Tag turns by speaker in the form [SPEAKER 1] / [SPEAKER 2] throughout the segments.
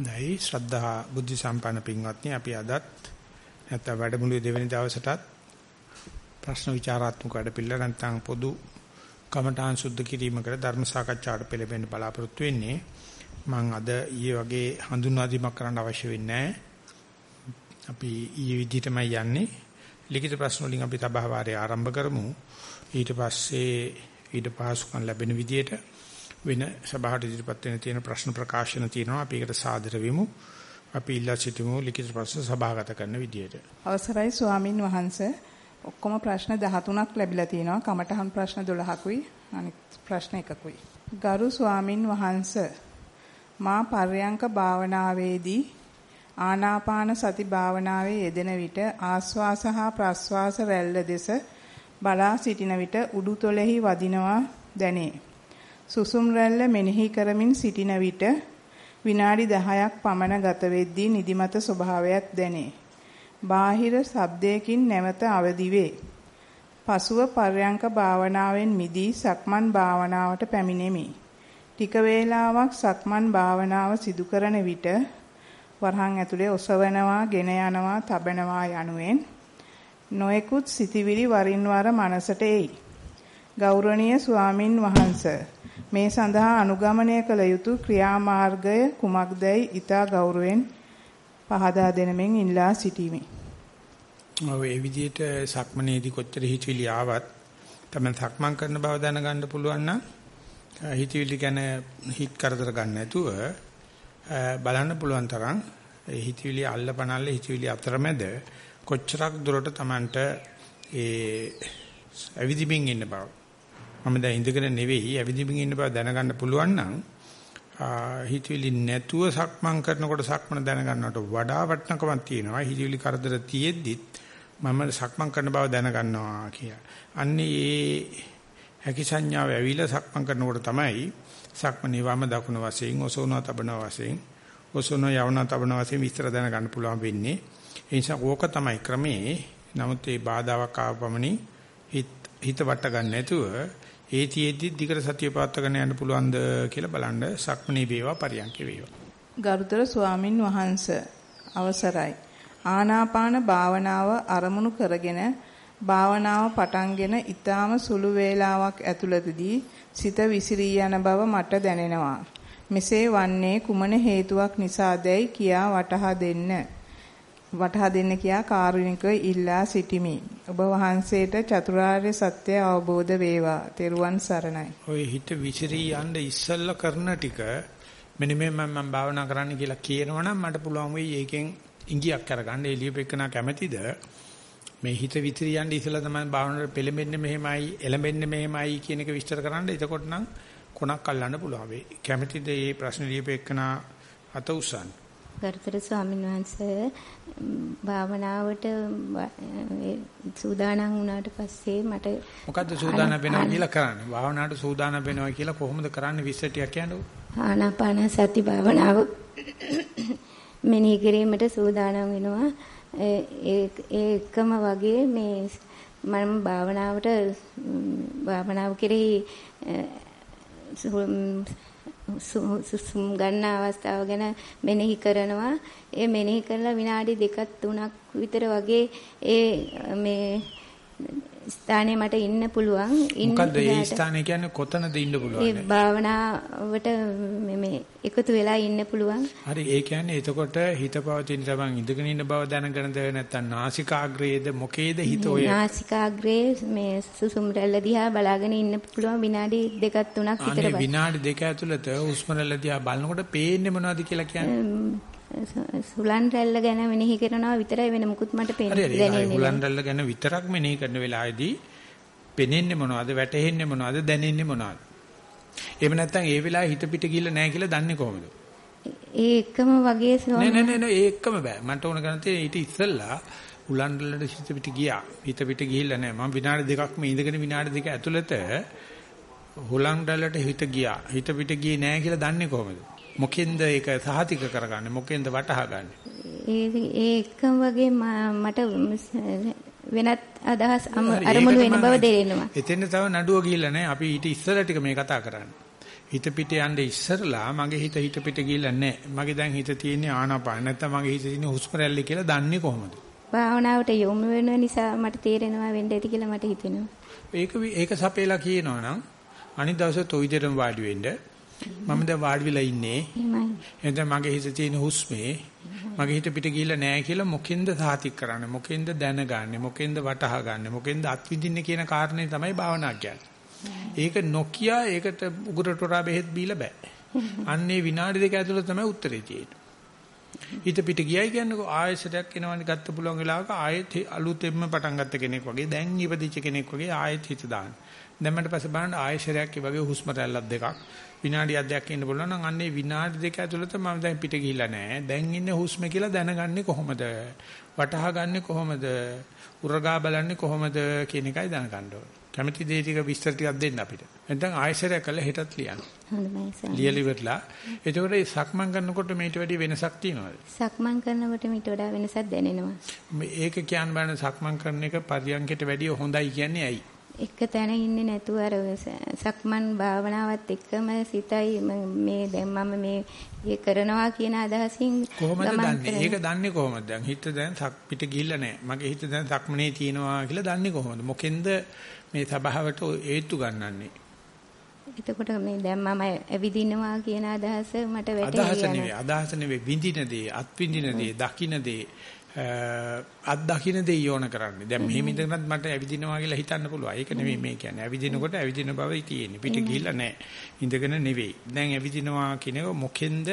[SPEAKER 1] දැයි ශ්‍රද්ධා බුද්ධ සම්පන්න පින්වත්නි අපි අදත් නැත්නම් වැඩමුළුවේ දෙවෙනි දවසටත් ප්‍රශ්න විචාරාත්මක වැඩපිළිවෙල නැත්නම් පොදු කමඨාන් සුද්ධ කිරීමකට ධර්ම සාකච්ඡාවට පෙළඹෙන්න බලාපොරොත්තු වෙන්නේ. මම අද ඊයේ වගේ හඳුන්වා දීමක් කරන්න අවශ්‍ය වෙන්නේ අපි ඊයේ විදිහටමයි යන්නේ. ලිඛිත ප්‍රශ්න වලින් අපි සභාවාරය ආරම්භ කරමු. ඊට පස්සේ ඊට පහසුකම් ලැබෙන විදිහට වෙන සභාවට ඉදිරිපත් වෙන තියෙන ප්‍රශ්න ප්‍රකාශන තියෙනවා. අපි ඒකට සාදර වෙමු. අපි ඉල්ලා සිටිමු ලිඛිත ප්‍රශ්න සභාගත කරන විදිහට
[SPEAKER 2] අවසරයි ස්වාමින් වහන්සේ. ඔක්කොම ප්‍රශ්න 13ක් ලැබිලා තිනවා කමඨහන් ප්‍රශ්න 12කුයි අනිත් ප්‍රශ්න එකකුයි. ගරු ස්වාමින් වහන්සේ මා පර්යංක භාවනාවේදී ආනාපාන සති භාවනාවේ යෙදෙන විට ආස්වාස හා ප්‍රස්වාස රැල්ල දෙස බලා සිටින විට උඩුතොලෙහි වදිනවා දැනේ. සුසුම් රැල්ල මෙනෙහි කරමින් සිටින විට විනාඩි 10ක් පමණ ගත වෙද්දී නිදිමත ස්වභාවයක් දැනේ. බාහිර ශබ්දයකින් නැවත අවදි වේ. පසුව පර්යංක භාවනාවෙන් මිදී සක්මන් භාවනාවට පැමිණෙමි. ටික වේලාවක් සක්මන් භාවනාව සිදු කරන විට වරහන් ඇතුලේ ඔසවනවා, ගෙන යනවා, තබනවා යනුවෙන් නොයෙකුත් සිතිවිලි වරින් වර මනසට එයි. ගෞරවනීය ස්වාමින් වහන්සේ මේ සඳහා අනුගමනය කළ යුතු ක්‍රියාමාර්ගය කුමක්දයි ඊතා ගෞරවයෙන් පහදා දෙනමින් ඉල්ලා සිටීමි.
[SPEAKER 1] ඔව් ඒ විදිහට සක්මනේදී කොච්චර හිතවිලි ආවත් තමයි සක්මන් කරන බව දැනගන්න පුළුවන් නම් හිතවිලි ගැන හිත කරදර ගන්න නැතුව බලන්න පුළුවන් තරම් හිතවිලි අල්ලපනල්ල හිතවිලි අතරමැද කොච්චරක් දුරට Tamanට ඒ ඇවිදිමින් ඉන්න බව මම දැන් ඉඳගෙන නෙවෙයි ඇවිදින්මින් ඉන්න බව දැනගන්න පුළුවන් නම් හිතවිලි නැතුව සක්මන් කරනකොට සක්මන දැනගන්නවට වඩා වටිනකමක් තියෙනවා හිතවිලි කරදර තියෙද්දිත් මම සක්මන් කරන බව දැනගන්නවා කියලා. අන්නේ ඒ හැකි සංඥාව ඇවිල්ලා සක්මන් කරනකොට තමයි සක්මනේ වම දකුණ වශයෙන් ඔසවනවා තබනවා වශයෙන් ඔසවනවා යවනවා තබනවා වශයෙන් විස්තර දැනගන්න පුළුවන් වෙන්නේ. ඒ නිසා ඕක තමයි ක්‍රමේ. නමුත් මේ බාධාවක් ආවපමණින් හිත හිත වට ගන්න නැතුව ඒතියෙදි දිගට සතිය පවත්වාගෙන යන්න පුළුවන්ද කියලා බලන්න සක්මණේ වේවා පරියන්කේ වේවා.
[SPEAKER 2] ගරුතර ස්වාමින් වහන්සේ අවසරයි. ආනාපාන භාවනාව අරමුණු කරගෙන භාවනාව පටන්ගෙන ඊටාම සුළු වේලාවක් ඇතුළතදී සිත විසිරී යන බව මට දැනෙනවා. මෙසේ වන්නේ කුමන හේතුවක් නිසාදයි කියා වටහා දෙන්න. වටහා දෙන්න කියා කාරුණිකව ඉල්ලා සිටිමි. ඔබ වහන්සේට චතුරාර්ය සත්‍ය අවබෝධ වේවා. තෙරුවන් සරණයි.
[SPEAKER 1] ඔය හිත විසිරී යන්න ඉස්සල්ලා කරන ටික මෙන්න මේ මම මම භාවනා කරන්න කියලා කියනවනම් මට පුළුවන් වෙයි ඒකෙන් ඉඟියක් කරගන්න එළියපෙකන කැමැතිද මේ හිත විසිරී යන්න ඉස්සල්ලා තමයි භාවනාවට පෙළඹෙන්නේ මෙහෙමයි එළඹෙන්නේ මෙහෙමයි කියන එක විස්තර කරන්න. එතකොට නම් කොනක් අල්ලන්න පුළුවන් වෙයි. කැමැතිද මේ ප්‍රශ්න ලියපෙකන අත උසන්න.
[SPEAKER 3] ගරුතර ස්වාමීන් වහන්සේ භාවනාවට සූදානම් වුණාට පස්සේ මට
[SPEAKER 1] මොකද්ද සූදානම් වෙනවා කියලා කරන්නේ? භාවනාවට සූදානම් වෙනවා කියලා කොහොමද කරන්නේ විස්තර ටිකක් කියන්නකෝ.
[SPEAKER 3] ආනාපාන සති භාවනාව මෙනෙහි කිරීමට සූදානම් වෙනවා. ඒ ඒකම වගේ මේ මම භාවනාවට භාවනාව කෙරෙහි සුසුම් ගන්න අවස්ථාව ගැන මෙනෙහි කරනවා. ඒ මෙනෙහි කරලා විනාඩි දෙකක් තුනක් විතර වගේ ඒ මේ ස්ථානේ මට ඉන්න පුළුවන්.
[SPEAKER 1] මොකද්ද ඒ ස්ථානේ කියන්නේ කොතනද ඉන්න පුළුවන්?
[SPEAKER 3] ඒ භාවනාවට මේ එකතු වෙලා ඉන්න පුළුවන්.
[SPEAKER 1] හරි ඒ කියන්නේ එතකොට හිත පවතින තමන් ඉඳගෙන ඉන්න බව දැනගෙනද නැත්නම් නාසිකාග්‍රේද මොකේද හිත ඔය?
[SPEAKER 3] නාසිකාග්‍රේ මේ සුසුම් රැල්ල දිහා බලාගෙන ඉන්න පුළුවන් විනාඩි දෙකක් තුනක් විතර.
[SPEAKER 1] අනේ විනාඩි දෙක ඇතුළත හුස්ම රැල්ල දිහා බලනකොට පේන්නේ මොනවද කියලා කියන්නේ?
[SPEAKER 3] සුලන් රැල්ල ගැන මෙනෙහි කරනවා විතරයි වෙන මුකුත් මට පේන්නේ
[SPEAKER 1] නැහැ. සුලන් රැල්ල ගැන විතරක් මෙනෙහි කරන වෙලාවේදී පෙනෙන්නේ මොනවද, වැටෙන්නේ මොනවද, දැනෙන්නේ මොනවද? එහෙම නැත්නම් ඒ වෙලාවේ හිත පිට ගිහිල්ලා නැහැ කියලා දන්නේ කොහොමද?
[SPEAKER 3] ඒ එකම වගේ
[SPEAKER 1] නෑ නෑ නෑ ඒ එකම බෑ. මට ඕන කරන්නේ ඊට ඉස්සෙල්ලා උලන් රැල්ලට හිත පිට ගියා. හිත පිට ගිහිල්ලා නැහැ. මම විනාඩි දෙකක් මේ ඉඳගෙන විනාඩි දෙක ඇතුළත හුලන් රැල්ලට හිත ගියා. හිත පිට ගියේ නැහැ කියලා දන්නේ කොහොමද? මොකෙන්ද ඒක සහතික කරගන්නේ මොකෙන්ද වටහාගන්නේ
[SPEAKER 3] ඒ ඒ එකම වගේ මට වෙනත් අදහස් අරමුණු වෙන බව දෙරෙනවා
[SPEAKER 1] එතෙන් තව නඩුව ගිහිල්ලා නැහැ අපි ඊට ඉස්සර ටික මේ කතා කරන්නේ හිත පිට යන්න ඉස්සරලා මගේ හිත හිත පිට ගිහිල්ලා නැහැ. මගේ දැන් හිත තියෙන්නේ ආනාපාන නැත්නම් මගේ හිත තියෙන්නේ හුස්ම රැල්ල කියලා දන්නේ කොහොමද?
[SPEAKER 3] භාවනාවට යොමු වෙන නිසා මට තේරෙනවා වෙන්න ඇති කියලා මට හිතෙනවා.
[SPEAKER 1] ඒක ඒක සපේලා කියනවා නම් අනිත් දවසේ toy දෙරම වාඩි වෙන්න මම දැන් වාඩි වෙලා ඉන්නේ. එතන මගේ හිතේ තියෙන හුස්මේ මගේ හිත පිට ගිහිල්ලා නැහැ කියලා මොකෙන්ද සාතික් කරන්නේ මොකෙන්ද දැනගන්නේ මොකෙන්ද වටහා ගන්න මොකෙන්ද අත්විඳින්නේ කියන කාරණේ තමයි භාවනා කියන්නේ. ඒක නොකිය ඒකට උගුරට හොරා බෙහෙත් බීලා බෑ. අන්නේ විනාඩි දෙක ඇතුළත තමයි උත්තරේ තියෙන්නේ. හිත පිට ගියයි කියන්නේ ආයෙසටයක් එනවනේ ගත්ත පුළුවන් වෙලාවක ආයෙත් අලුතෙන්ම පටන් ගත්ත කෙනෙක් වගේ දැන් ඉපදිච්ච කෙනෙක් වගේ ආයෙත් හිත දාන්න. දැන් මට පස්සේ බලන්න ආයෙසරයක් ඒ වගේ හුස්ම රැල්ලක් දෙකක් විනාඩියක් දෙකක් ඉන්න පුළුවන් නම් අන්නේ විනාඩි දෙක ඇතුළත මම දැන් පිට ගිහිල්ලා නැහැ. දැන් ඉන්නේ හුස්ම කියලා දැනගන්නේ කොහොමද? වටහා ගන්නෙ කොහොමද? උරගා බලන්නේ කොහොමද කියන එකයි දැනගන්න ඕනේ. කැමැති දේ ටික විස්තර ටිකක් දෙන්න අපිට. නැත්නම් ආයෙසරයක් කළා හෙටත් ලියන්න.
[SPEAKER 3] හොඳයි සර්.
[SPEAKER 1] ලියලිවලා. එතකොට මේ සක්මන් කරනකොට මේට වැඩි වෙනසක් තියෙනවද?
[SPEAKER 3] සක්මන් කරනකොට මීට වඩා වෙනසක් දැනෙනවා.
[SPEAKER 1] මේක කියන්න බෑනේ සක්මන් කරන එක පරියන්කයට වැඩිය හොඳයි කියන්නේ ඇයි?
[SPEAKER 3] එක තැන ඉන්නේ නැතුව අර සක්මන් භාවනාවත් එක්කම සිතයි මේ දැන් මම මේ කරනවා කියන අදහසින්
[SPEAKER 1] කොහොමද දන්නේ? ඒක දන්නේ කොහොමද? දැන් හිත දැන් සක් පිට ගිහිල්ලා නැහැ. මගේ හිත දැන් සක්මනේ තියෙනවා කියලා දන්නේ කොහොමද? මොකෙන්ද මේ සබාවට හේතු ගන්නන්නේ?
[SPEAKER 3] එතකොට මේ දැන් මම ඇවිදිනවා කියන අදහස මට වැටහෙනවා.
[SPEAKER 1] අදහස නෙවෙයි, අදහස නෙවෙයි විඳින දේ, අත්විඳින දේ, දකින්න දේ අත් දකින්න දෙය යෝන කරන්නේ. දැන් මෙහෙම ඉඳගෙනත් මට ඇවිදිනවා කියලා හිතන්න පුළුවන්. ඒක නෙමෙයි මේ කියන්නේ. ඇවිදිනකොට ඇවිදින බවයි තියෙන්නේ. පිට ගිහිල්ලා නැහැ. ඉඳගෙන නෙවෙයි. දැන් ඇවිදිනවා කියන එක මොකෙන්ද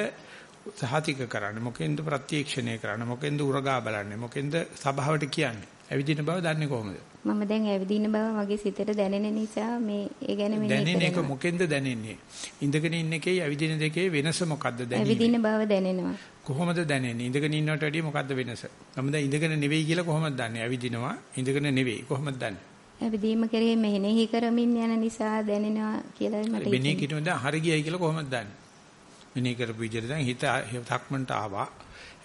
[SPEAKER 1] සහතික කරන්නේ? මොකෙන්ද ප්‍රත්‍යක්ෂණය කරන්නේ? මොකෙන්ද උරගා බලන්නේ? මොකෙන්ද සබාවට කියන්නේ? ඇවිදින බව දන්නේ කොහොමද?
[SPEAKER 3] මම දැන් ඇවිදින බව මගේ සිතට දැනෙන නිසා මේ ඒ ගැන මෙහෙ
[SPEAKER 1] දැනෙන එක මොකෙන්ද දැනෙන්නේ? ඉඳගෙන ඉන්න එකේ ඇවිදින දෙකේ වෙනස මොකද්ද දැනෙන්නේ?
[SPEAKER 3] ඇවිදින බව දැනෙනවා.
[SPEAKER 1] කොහොමද දැනෙන්නේ? ඉඳගෙන ඉන්නවට වැඩිය මොකද්ද වෙනස? මම දැන් ඉඳගෙන නෙවෙයි කියලා කොහොමද දන්නේ? ඇවිදිනවා ඉඳගෙන නෙවෙයි. කොහොමද දන්නේ?
[SPEAKER 3] ඇවිදීම කරේ මෙහෙනෙහි කරමින් යන නිසා දැනෙනවා කියලා මට
[SPEAKER 1] හිතෙනවා. වෙනේ කිනුව දැන් හරි ගියයි කියලා කොහොමද දන්නේ? වෙනේ කරපු විදිහට දැන් හිත තක්මන්ට ආවා.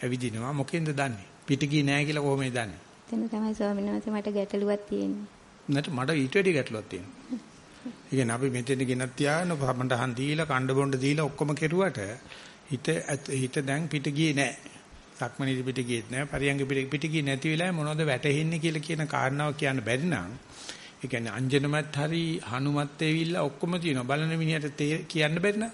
[SPEAKER 1] ඇවිදිනවා මොකෙන්ද දන්නේ? පිට ගියේ නෑ කියලා කොහොමද දන්නේ?
[SPEAKER 3] එතන තමයි ස්වාමීන් වහන්සේ මට ගැටලුවක් තියෙන්නේ.
[SPEAKER 1] නැට මට ඊට වැඩි ගැටලුවක් තියෙනවා. ඒ කියන්නේ අපි මෙතෙන් ගෙනත් තියාගෙන පමණටහන් දීලා කණ්ඩ බොණ්ඩ දීලා ඔක්කොම කෙරුවට හිත හිත දැන් පිට ගියේ නෑ. සක්මණේදී පිට ගියෙත් නෑ. පරියංග පිට ගියේ නැති වෙලාවේ මොනවද වැටෙන්නේ කියලා කියන කාරණාව කියන්න බැරි නම් ඒ කියන්නේ අංජනමත් හරි හනුමත් ඇවිල්ලා ඔක්කොම තියෙනවා. බලන මිනිහට කියන්න බැරි නම්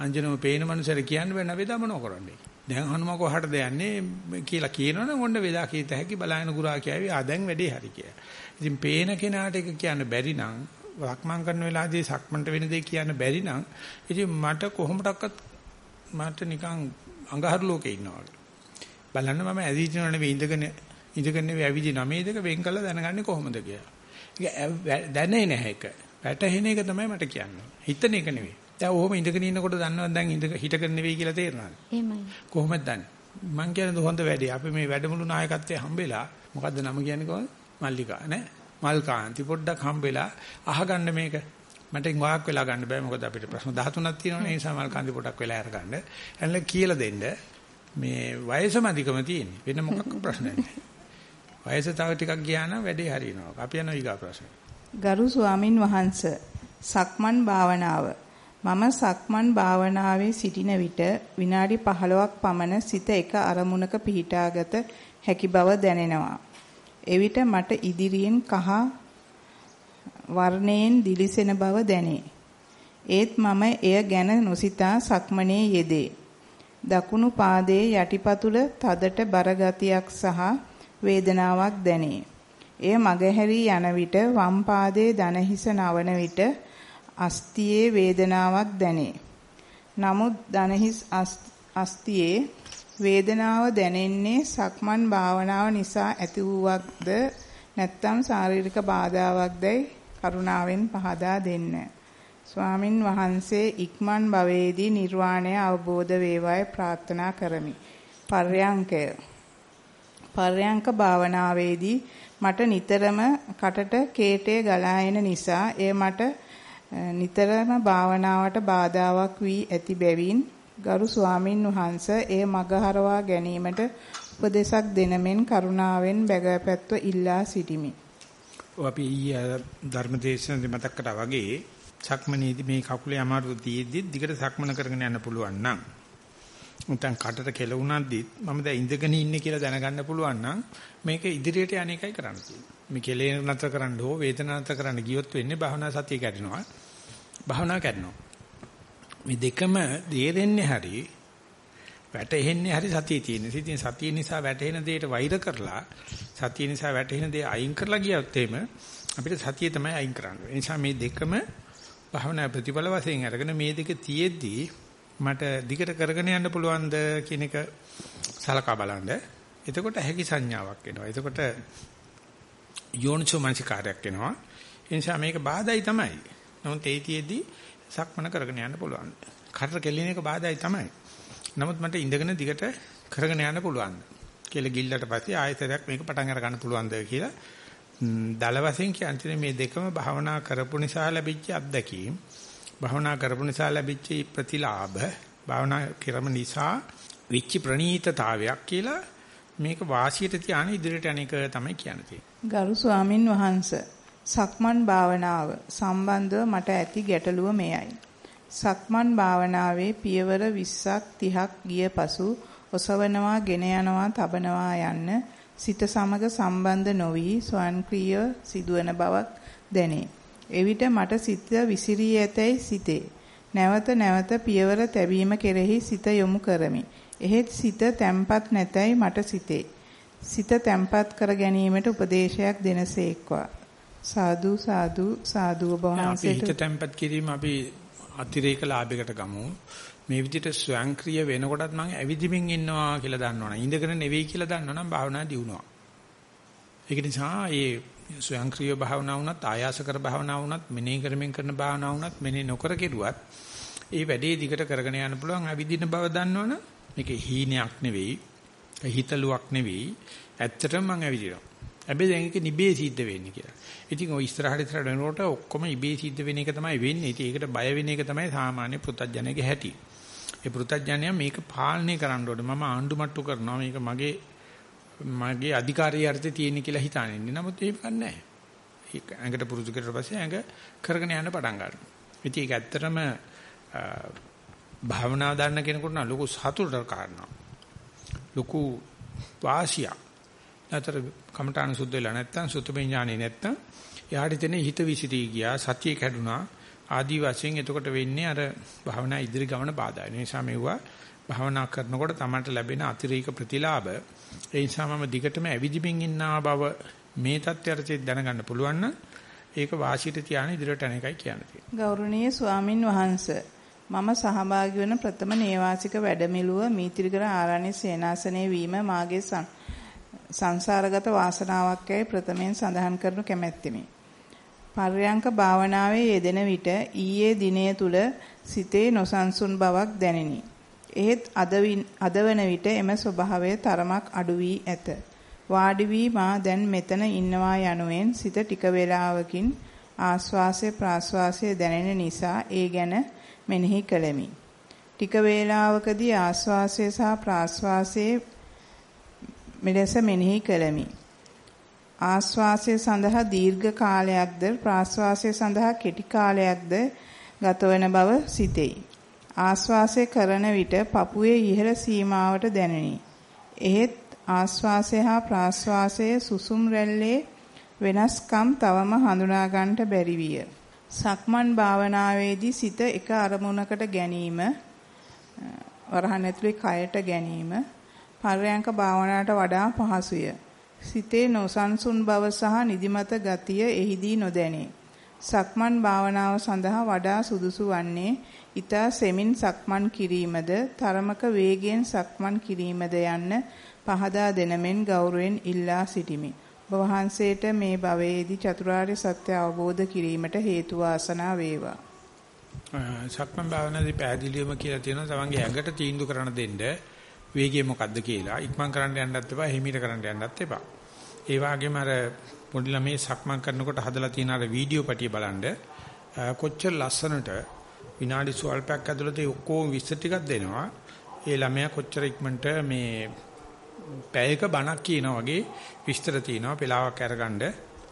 [SPEAKER 1] අංජනම පේන මනුස්සයර කියන්න බැරි නම් වේදා මොනව කරන්නේ? දැන් හනුම කොහටද යන්නේ කියලා කියනවනම් ඔන්න වේදා කීත හැකි බලායන ගුරා කියවි ආ දැන් වැඩේ හරි කියලා. ඉතින් පේන කෙනාට ඒක කියන්න බැරි නම් වක්මන් කරන වෙලාවේදී සක්මන්ට වෙන දේ කියන්න බැරි නම් ඉතින් මට කොහොමඩක්වත් මට නිකන් අඟහරු ලෝකේ ඉන්නවා වගේ. බලන්න මම ඇවිදිනව නෙවෙයි ඉඳගෙන ඉඳගෙන නෙවෙයි ඇවිදින මේ දෙක වෙන් කළා දැනගන්නේ කොහොමද කියලා. ඒක දැනෙන්නේ නැහැ ඒක. වැටහෙන එක තමයි මට කියන්නේ. හිතන එක නෙවෙයි. දැන් ඔහොම ඉඳගෙන ඉන්නකොට දන්නවද දැන් ඉඳ හිටගෙන නෙවෙයි කියලා තේරෙනවද?
[SPEAKER 3] එහෙමයි.
[SPEAKER 1] කොහොමද දන්නේ? මං කියන්නේ හොඳ වැඩේ. අපි මේ වැඩමුළු නායකත්වයේ හම්බෙලා මොකද්ද නම කියන්නේ කොහොමද? මල්ලිකා නේ? මල්කාන්ති පොඩ්ඩක් හම්බෙලා අහගන්න මේක. මට වාක් වෙලා ගන්න බෑ මොකද අපිට ප්‍රශ්න 13ක් තියෙනවනේ ඒ නිසා මල්කාන්ති පොඩ්ඩක් වෙලා අරගන්න. එන්න කියලා දෙන්න. මේ වයසම අධිකම තියෙන්නේ. වෙන මොකක් ප්‍රශ්නයක් නැහැ. වයස තව ටිකක් ගියා නම් වැඩේ හරියනවා. අපි යනවා ඊගා ප්‍රශ්න.
[SPEAKER 2] ගරු ස්වාමින් වහන්සේ සක්මන් භාවනාව මම සක්මන් භාවනාවේ සිටින විට විනාඩි 15ක් පමණ සිත එක අරමුණක පිහිටාගත හැකි බව දැනෙනවා. එවිට මට ඉදිරියෙන් කහ වර්ණයෙන් දිලිසෙන බව දැනේ. ඒත් මම එය ගැන නොසිතා සක්මනේ යෙදේ. දකුණු පාදයේ යටිපතුල තදට බර ගතියක් සහ වේදනාවක් දැනේ. එය මගහැරී යන විට වම් පාදයේ දන හිස නවන විට අස්තියේ වේදනාවක් දැනේ. නමුත් දනහිස් අස්තියේ වේදනාව දැනෙන්නේ සක්මන් භාවනාව නිසා ඇති වූවක්ද නැත්නම් ශාරීරික බාධාවක්දයි කරුණාවෙන් පහදා දෙන්න. ස්වාමින් වහන්සේ ඉක්මන් භවයේදී නිර්වාණය අවබෝධ වේවායි ප්‍රාර්ථනා කරමි. පර්යංකය පර්යංක භාවනාවේදී මට නිතරම කටට කේටේ ගලා එන නිසා එය මට නිතරම භාවනාවට බාධාවක් වී ඇති බැවින් ගරු ස්වාමින් වහන්සේ එය මගහරවා ගැනීමට උපදේශක් දෙනමෙන් කරුණාවෙන් බැගෑපැත්ව ඉල්ලා සිටිමි.
[SPEAKER 1] අපි ඊයේ ධර්මදේශනදී මතක් කරා වගේ සක්මනේදී මේ කකුලේ අමාරු තියෙද්දි දිගට සක්මන කරගෙන යන්න පුළුවන් නම් නැත්නම් කටට කෙලුණාද්දි මම දැන් ඉඳගෙන ඉන්නේ කියලා දැනගන්න පුළුවන් නම් මේක ඉදිරියට යන එකයි කරන්න තියෙන්නේ. මේ කෙලේ නතර කරන්න හෝ වේදනාව නතර කරන්න ගියොත් වෙන්නේ භවනා සතිය කැඩෙනවා. භවනා කැඩෙනවා. මේ දෙකම දෙරෙන්නේ හරි වැටෙන්නේ හරි සතිය තියෙන. ඉතින් සතිය නිසා වැටෙන දෙයට වෛර කරලා සතිය නිසා වැටෙන දේ අයින් කරලා ගියොත් එහෙම අපිට සතිය තමයි අයින් කරන්නේ. ඒ නිසා මේ දෙකම භවනා ප්‍රතිඵල වශයෙන් අරගෙන මේ දෙක තියෙද්දී මට දිගට කරගෙන යන්න පුළුවන්ද කියන එක සලකා බලන්න. එතකොට හැකි සංඥාවක් එනවා. එතකොට යෝනිසෝ මනසිකාරයක් එනවා. ඒ නිසා මේක බාධායි තමයි. නමුත් ඒතියෙදී සක්මන කරගෙන යන්න පුළුවන්. කටර කෙලින එක බාධායි තමයි. නමුත් මට ඉඳගෙන දිගට කරගෙන යන්න පුළුවන්. කියලා ගිල්ලට පස්සේ ආයතරයක් මේක පටන් අර ගන්න පුළුවන්ද කියලා දල වශයෙන් කියන්නේ මේ දෙකම භාවනා කරපු නිසා ලැබිච්ච අත්දැකීම් භාවනා කරපු නිසා ලැබිච්ච ප්‍රතිලාභ භාවනා කරම නිසා විච්ච ප්‍රණීතතාවයක් කියලා මේක වාසියට තියාන ඉදිරියට අනේක තමයි කියන්නේ.
[SPEAKER 2] ගරු ස්වාමින් වහන්සේ සක්මන් භාවනාව සම්බන්ධව මට ඇති ගැටලුව මෙයයි. සක්මන් භාවනාවේ පියවර 20ක් 30ක් ගිය පසු ඔසවනවා, ගෙන යනවා, තබනවා යන්න සිත සමග සම්බන්ධ නොවි ස්වයංක්‍රීය සිදුවන බවක් දැනේ. එවිට මට සිත විසිරී ඇතැයි සිතේ. නැවත නැවත පියවර තැබීම කෙරෙහි සිත යොමු කරමි. එහෙත් සිත තැම්පත් නැතැයි මට සිතේ. සිත තැම්පත් කර ගැනීමට උපදේශයක් දෙනසේක්වා. සාදු සාදු සාදු ඔබ වහන්සේට
[SPEAKER 1] හිත තැම්පත් කිරීම අපි අතිරේක ලාභයකට ගමු. මේ විදිහට ස්වයංක්‍රීය වෙනකොටත් මම ඇවිදිමින් ඉන්නවා කියලා දන්නවනේ. ඉඳගෙන නෙවෙයි කියලා දන්නවනම් භාවනා දියුණුවා. ඒක නිසා මේ ස්වයංක්‍රීය භාවනා වුණත් ආයාසකර භාවනා වුණත් මෙනෙහි කරමින් කරන භාවනා වුණත් මෙනෙහි නොකර කෙරුවත් ඒ වැඩේ දිගට කරගෙන යන්න පුළුවන් අවිදින බව දන්නවනම් මේක හීනයක් නෙවෙයි හිතලුවක් නෙවෙයි ඇත්තටම මම ඇවිදිනවා. හැබැයි දැන් ඒක නිබේ සිද්ධ වෙන්නේ කියලා. ඉතින් ඔය ඉස්සරහට ඉස්සරහට යනකොට ඔක්කොම ඉබේ සිද්ධ වෙන එක තමයි වෙන්නේ. ඉතින් ඒකට බය වෙන එක තමයි සාමාන්‍ය පුතඥයගේ හැටි. ඒ පුතඥය මේක පාලනය කරන්න ඕනේ. මම ආණ්ඩුමට්ටු කරනවා. මේක මගේ මගේ අධිකාරිය යටතේ තියෙන කියලා හිතාන්නේ. නමුත් ඒක නැහැ. ඒක ඇඟට පුරුදු කරලා පස්සේ ඇඟ කරගෙන යන්න පටන් ගන්නවා. ඉතින් ඒක ඇත්තටම භාවනාව දන්න කෙනෙකුට නම් ලොකු සතුටක් කාරණා. ලොකු වාසියක්. නැතර කමඨාන සුද්ධ වෙලා නැත්තම් සුතමේ ඥානෙ නැත්තම් එයාට තෙන හිත විසිරී ගියා සතිය කැඩුනා ආදි වශයෙන් එතකොට වෙන්නේ අර භාවනා ඉදිරි ගමන බාධා. ඒ නිසා මෙවුවා භාවනා කරනකොට තමන්ට ලැබෙන අතිරේක ප්‍රතිලාභ ඒ නිසා මම දිගටම ඇවිදිමින් ඉන්නා බව මේ தත්ත්වයට දැනගන්න පුළුවන් නම් ඒක වාසියට තියාන ඉදිරියට යන එකයි කියන්නේ.
[SPEAKER 2] ගෞරවනීය ස්වාමින් වහන්සේ මම සහභාගී වන ප්‍රථම නේවාසික වැඩමිළුව මීතිරිගල ආරණ්‍ය සේනාසනයේ වීම මාගේ සංසාරගත වාසනාවක් යයි ප්‍රථමයෙන් සඳහන් කරනු කැමැත්තෙමි. පර්යංක භාවනාවේ යෙදෙන විට ඊයේ දිනය තුල සිතේ නොසන්සුන් බවක් දැනිනි. එහෙත් අද වන විට එම ස්වභාවය තරමක් අඩු වී ඇත. වාඩි වී මා දැන් මෙතන ඉන්නවා යනුවෙන් සිත ටික වේලාවකින් ආස්වාසය ප්‍රාස්වාසය දැනෙන නිසා ඒ ගැන මෙනෙහි කළෙමි. ටික වේලාවකදී ආස්වාසය සහ ප්‍රාස්වාසයේ මෙලෙස මෙනෙහි කළෙමි. ආස්වාසය සඳහා දීර්ඝ කාලයක්ද ප්‍රාස්වාසය සඳහා කෙටි කාලයක්ද ගතවන බව සිතෙයි. ආස්වාසය කරන විට පපුවේ ඉහළ සීමාවට දැනිනි. එහෙත් ආස්වාසය හා ප්‍රාස්වාසය සුසුම් රැල්ලේ වෙනස්කම් තවම හඳුනා ගන්නට බැරි විය. සක්මන් භාවනාවේදී සිත එක අරමුණකට ගැනීම වරහන් ඇතුලේ කයට ගැනීම පර්යංක භාවනාවට වඩා පහසුය. සිතේ නොසන්සුන් බව සහ නිදිමත ගතිය එහිදී නොදැනේ. සක්මන් භාවනාව සඳහා වඩා සුදුසු වන්නේ ඊතා සෙමින් සක්මන් කිරීමද තරමක වේගයෙන් සක්මන් කිරීමද යන්න පහදා දෙනමෙන් ගෞරවයෙන් ඉල්ලා සිටිමි. ඔබ වහන්සේට මේ භවයේදී චතුරාර්ය සත්‍ය අවබෝධ කිරීමට හේතු වාසනා වේවා.
[SPEAKER 1] සක්මන් භාවනාවේ පැහැදිලිවම කියලා තියෙනවා තමන්ගේ ඇඟට තීන්දුව කරන්න දෙන්න වේගය මොකද්ද කියලා ඉක්මන් කරන්න යන්නත් එපා හිමීට කරන්න යන්නත් එපා. ඒ වගේම අර පොඩි ළමයි සක්මන් කරනකොට හදලා තියෙන අර වීඩියෝ පටිය බලන්න කොච්චර ලස්සනට විනාඩි සුවල්පයක් ඇතුළත ඔක්කොම විස්තර ටිකක් දෙනවා. ඒ ළමයා කොච්චර ඉක්මනට මේ පැයක බණක් කියනා වගේ විස්තර තියෙනවා. පෙලාවක් අරගන්න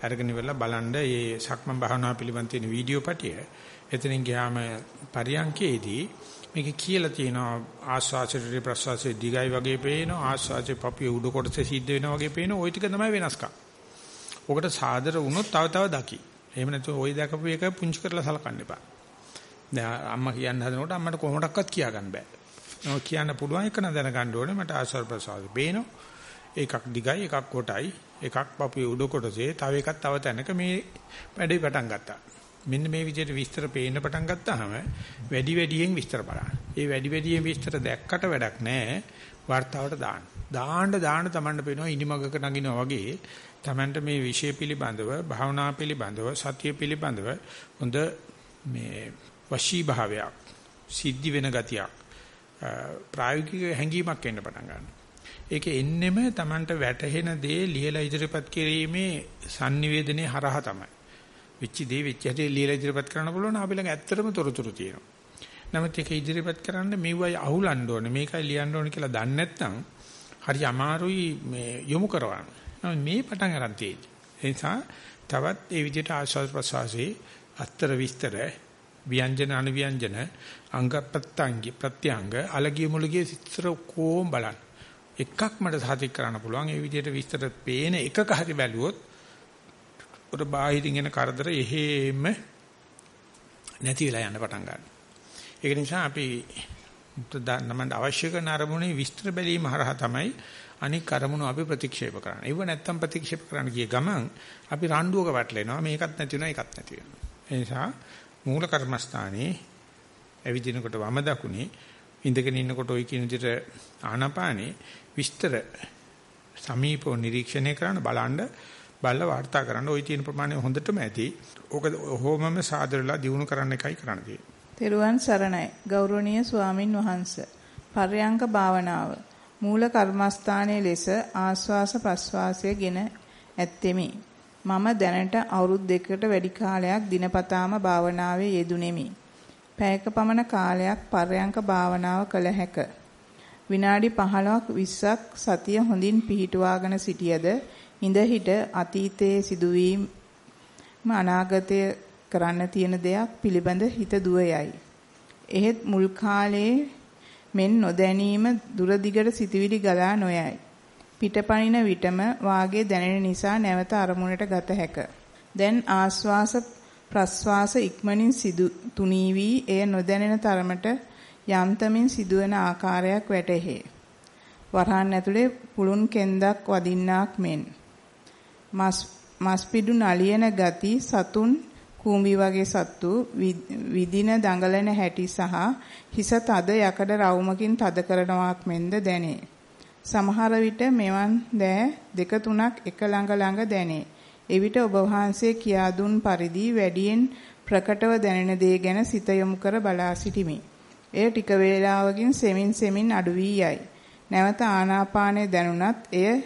[SPEAKER 1] අරගෙන ඉවරලා බලන්න මේ සක්මන් භාවනාව පිළිබඳ තියෙන වීඩියෝ පටිය. එතනින් ගියාම පරියන්කේදී මේක කියලා තියෙනවා ආස්වාසයේ ප්‍රසවාසයේ දිගයි වගේ පේනවා ආස්වාසයේ පපුවේ උඩ කොටසේ සිද්ධ වෙනවා වගේ පේනවා ওই ටික තමයි වෙනස්කම්. ඔකට සාදර වුණොත් තව තව දකි. එහෙම නැත්නම් ওই දැකපු එක පුංචි කරලා සලකන්න එපා. දැන් අම්මා කියන්න හදනකොට අම්මට කොහොමඩක්වත් කියා ගන්න බෑ. නෝ කියන්න පුළුවන් එක නම් දැනගන්න ඕනේ මට ආස්වාද ප්‍රසාද පේනවා. එකක් දිගයි එකක් කොටයි එකක් පපුවේ උඩ කොටසේ තව එකක් තව තැනක මේ වැඩේ පටන් ගත්තා. මෙන්න මේ විදිහට විස්තර පේන්න පටන් ගත්තාම වැඩි වැඩියෙන් විස්තර බලන්න. ඒ වැඩි වැඩියෙන් විස්තර දැක්කට වැඩක් නැහැ. වார்த்தාවට දාන්න. දාන්න දාන්න තමන්ට පේනවා ඉනිමගක නගිනවා වගේ තමන්ට මේ විෂය පිළිබඳව, භාවනා පිළිබඳව, සතිය පිළිබඳව හොඳ මේ වශී භාවයක්, සිද්ධි වෙන ගතියක් ප්‍රායෝගික හැඟීමක් එන්න පටන් ගන්නවා. ඒක එන්නෙම තමන්ට වැටහෙන දේ ලියලා ඉදිරිපත් කිරීමේ sannivedanaye හරහා තමයි. වෙච්ච දේ වෙච්ච හැටි ලියලා ඉදිරිපත් කරන්න පුළුවන් අපි ළඟ ඇත්තටම තොරතුරු තියෙනවා. නමුත් ඒක ඉදිරිපත් කරන්න මෙව්වයි අහුලන්න ඕනේ මේකයි ලියන්න ඕනේ කියලා දන්නේ නැත්නම් හරි අමාරුයි මේ යොමු කරවන්න. මේ පටන් ගන්න තියෙන්නේ. ඒ නිසා තවත් ඒ විදිහට ආශාස ප්‍රසවාසී අත්තර විස්තර ව්‍යංජන අනුව්‍යංජන අංග ප්‍රත්‍යංග ප්‍රත්‍යංග අලගිය මුලගිය විස්තර කොම් බලන්න. එකක් මට සාතික කරන්න පුළුවන්. ඒ විදිහට විස්තර පේන එකක හරි බැලුවොත් උර බාහිරින් එන කරදර එහෙම නැති වෙලා යන්න පටන් ගන්නවා. ඒක නිසා අපි නමන්න අවශ්‍ය කරන අරමුණේ විස්තර බැලීම හරහා තමයි අනික් අරමුණු අපි ප්‍රතික්ෂේප කරන්නේ. ඒව නැත්තම් ප්‍රතික්ෂේප කරන්න ගිය ගමන් අපි රණ්ඩුවක වැටලෙනවා. මේකත් නැති වෙනවා, ඒකත් නැති වෙනවා. ඒ නිසා මූල කර්මස්ථානේ ඇවිදිනකොට වම දකුණේ ඉඳගෙන ඉන්නකොට ওই කියන විදිහට ආනාපානේ විස්තර සමීපව නිරීක්ෂණය කරන්න බලන්න බලලා වාර්තා කරන්න ওই තියෙන ප්‍රමාණය හොඳටම ඇති. ඕක හෝමම සාදරලා දිනු කරන්න එකයි කරන්න තියෙන්නේ.
[SPEAKER 2] තෙරුවන් සරණයි. ගෞරවනීය ස්වාමින් වහන්සේ. පර්යංක භාවනාව. මූල කර්මස්ථානයේ ලෙස ආස්වාස ප්‍රස්වාසයගෙන ඇත්තෙමි. මම දැනට අවුරුදු දෙකකට වැඩි කාලයක් දිනපතාම භාවනාවේ යෙදුණෙමි. පැයක පමණ කාලයක් පර්යංක භාවනාව කළ හැක. විනාඩි 15ක් 20ක් සතිය හොඳින් පිහිටුවාගෙන සිටියද ඉඳ හිට අතීතයේ සිදුවීම් අනාගතය කරන්න තියෙන දෙයක් පිළිබඳ හිත දුවයයි. එහෙත් මුල් කාලයේ මෙන් නොදැනීම දුර දිගට සිටිවිලි ගලා නොයයි. පිටපනින විටම වාගේ දැනෙන නිසා නැවත අරමුණට ගත හැක. දැන් ආස්වාස ප්‍රස්වාස ඉක්මනින් සිදු තුනී වී එය නොදැනෙන තරමට යන්තමින් සිදුවන ආකාරයක් වැටහේ. වරහන් ඇතුලේ පුළුන් කෙන්දක් වදින්නාක් මෙන්. මස් මස් පිඩු නලියන ගති සතුන් කූඹි වගේ සත්තු විදින දඟලන හැටි සහ හිස තද යකඩ රවුමකින් තද කරනවාක් මෙන්ද දැනේ. සමහර විට මෙවන් දෑ දෙක තුනක් එක ළඟ ළඟ දැනේ. එවිට ඔබ වහන්සේ කියා දුන් පරිදි වැඩියෙන් ප්‍රකටව දැනෙන දේ ගැන සිත යොමු කර බලා සිටිමි. එය ටික වේලාවකින් සෙමින් සෙමින් අඩු වී යයි. නැවත ආනාපානය දැනුණත් එය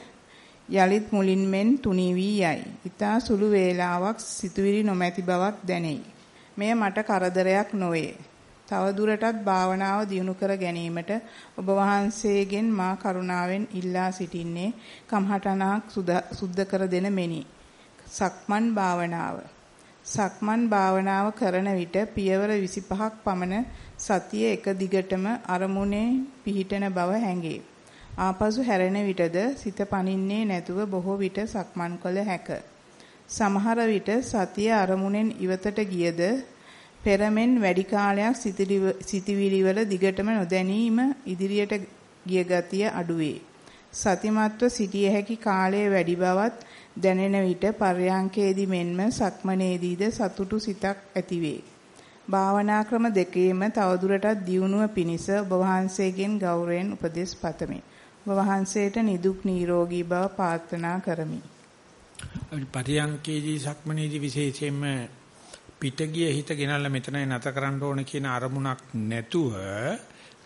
[SPEAKER 2] යලිත් මුලින් මෙන් තුනී වී යයි. ඊතා සුළු වේලාවක් සිතුවිලි නොමැති බවක් දැනේ. මෙය මට කරදරයක් නොවේ. තව දුරටත් භාවනාව දියුණු කර ගැනීමට ඔබ වහන්සේගෙන් මා කරුණාවෙන් ඉල්ලා සිටින්නේ කම්හටනක් සුද්ධ කර දෙන මෙනි. සක්මන් භාවනාව. සක්මන් භාවනාව කරන විට පියවර 25ක් පමණ සතිය එක දිගටම අරමුණේ පිහිටන බව හැඟේ. ආපසු හැරෙන විටද සිත පනින්නේ නැතුව බොහෝ විට සක්මන් කළ හැක. සමහර විට සතිය අරමුණෙන් ඉවතට ගියද පෙරමෙන් වැඩි කාලයක් සිතිවිලි වල දිගටම නොදැනීම ඉදිරියට ගිය ගතිය අඩුවේ. සතිමත්ව සිටිය හැකි කාලය වැඩි බවත් දැනෙන විට පර්යාංකේදී මෙන්ම සක්මනේදීද සතුටු සිතක් ඇතිවේ. භාවනා ක්‍රම දෙකේම තවදුරටත් දියුණුව පිණිස ඔබ වහන්සේගෙන් ගෞරවයෙන් උපදෙස් පතමි. වහන්සේට නිදුක් නිරෝගී බව ප්‍රාර්ථනා කරමි.
[SPEAKER 1] පරියංකේදී සක්මනේදී විශේෂයෙන්ම පිටගිය හිත ගෙනල්ලා මෙතනයි නැත කරන්න ඕන කියන අරමුණක් නැතුව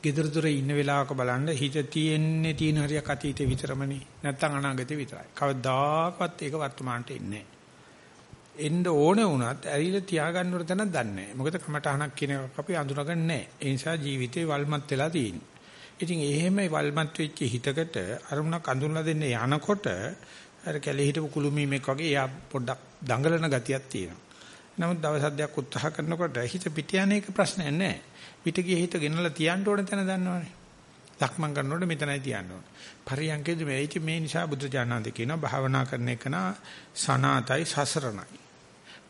[SPEAKER 1] gedara dura ඉන්න වෙලාවක බලන්න හිත තියෙන්නේ තියෙන හරියක් අතීතේ විතරමනේ නැත්තම් අනාගතේ විතරයි. කවදාකවත් ඒක වර්තමානට එන්නේ එන්න ඕනේ වුණත් ඇරිලා තියාගන්න උර තැනක් දන්නේ නැහැ. මොකද කමටහනක් කියන එක අපි අඳුනගන්නේ නැහැ. ඒ නිසා ජීවිතේ වල්මත් වෙලා තියෙන්නේ. ඉතින් එහෙම වල්මත් වෙච්ච හිතකට අරමුණක් අඳුනලා දෙන්න යනකොට අර කැලේ හිටපු කුළුමීමෙක් වගේ එයා පොඩ්ඩක් දඟලන ගතියක් තියෙනවා. නමුත් දවස් හදයක් උත්සාහ කරනකොට හිත පිට යන එක ප්‍රශ්නයක් නැහැ. පිට ගියේ හිත ගෙනලා තියන්න ඕන තැන දන්නවනේ. ලක්මන් කරනකොට මෙතනයි තියන්න ඕන. පරියන්කේදී මේ ඉති මේ නිසා බුදු දානන්ද කියනවා භාවනා කරන එක නා සනාතයි සසරණයි.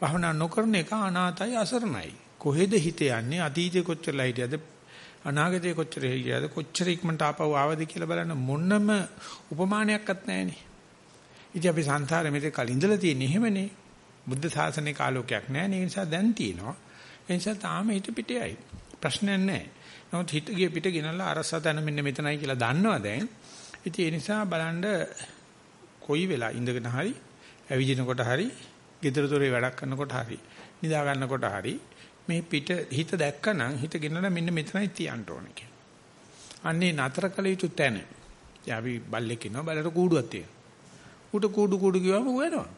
[SPEAKER 1] භාවනා නොකරන එක අනාතයි අසරණයි. කොහෙද හිත යන්නේ අතීතේ කොච්චරලා හිටියද අනාගතේ කොච්චර හිටියද කොච්චර ඉක්මනට ආපහු ආවද කියලා බලන්න මොනම උපමානයක්වත් නැහැනේ. ඉතින් අපි සංසාරේ මෙතේ කලින්දලා තියෙන්නේ එහෙමනේ. බුද්ධ ශාසනයේ කාලෝකයක් නැහැ. ඒ නිසා දැන් තියෙනවා. ඒ නිසා තාම හිත පිටේයි. ප්‍රශ්නයක් නැහැ. නමුත් හිත ගිය පිට ගෙනල්ලා අරසා තන මෙන්න මෙතනයි කියලා දන්නවා දැන්. ඉතින් ඒ නිසා බලන්න කොයි වෙලා ඉඳගෙන හරි ඇවිදිනකොට හරි gedara dore වැඩක් කරනකොට හරි නිදා ගන්නකොට හරි මේ පිට හිත දැක්කනම් හිත ගෙනල්ලා මෙන්න මෙතනයි තියන්න ඕනේ කියලා. අන්නේ නතර කළ යුතු තැන. දැන් අපි බල්ලෙක් ඉන්නවා බල්ලට කූඩුවක් තියෙනවා. උට කූඩු කූඩු කිව්වම වෙනවා.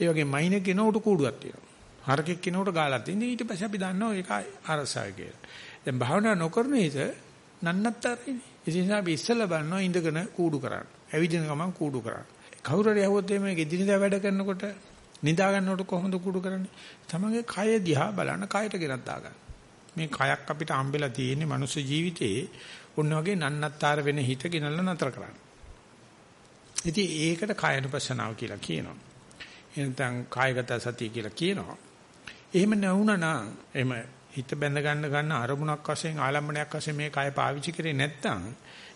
[SPEAKER 1] ඒ වගේ මයිනෙක් ඉන්නවා උට කූඩුවක් තියෙනවා. හරකෙක් ඉන්නකොට ගාලා තියෙන ඊට පස්සේ අපි දන්නවා ඒක අරසාව කියලා. දැන් භාවනා නොකරන හිත නන්නත්තරිනේ. ඒ නිසා අපි ඉස්සෙල්ලා බලනවා ඉඳගෙන කූඩු කරන්න. ඇවිදින ගමන් කූඩු කරන්න. කවුරු හරි යහුවොත් මේ ගෙදිනදා වැඩ කරනකොට නිදා ගන්නකොට කොහොමද කූඩු කරන්නේ? තමගේ කය දිහා බලන්න කයට ගෙනත් දාගන්න. මේ කයක් අපිට හම්බෙලා තියෙන්නේ මනුස්ස ජීවිතේ ඔන්න වගේ නන්නත්තර වෙන හිත ගෙනල්ලා නතර කරන්න. ඉතින් ඒකට කායනුපස්සනාව කියලා කියනවා. එනතන් කායගත සතිය කියලා කියනවා. එහෙම නැවුණා නම් එහෙම හිත බැඳ ගන්න ගන්න අරමුණක් වශයෙන් ආලම්බණයක් වශයෙන් මේ කය පාවිච්චි කරේ නැත්නම්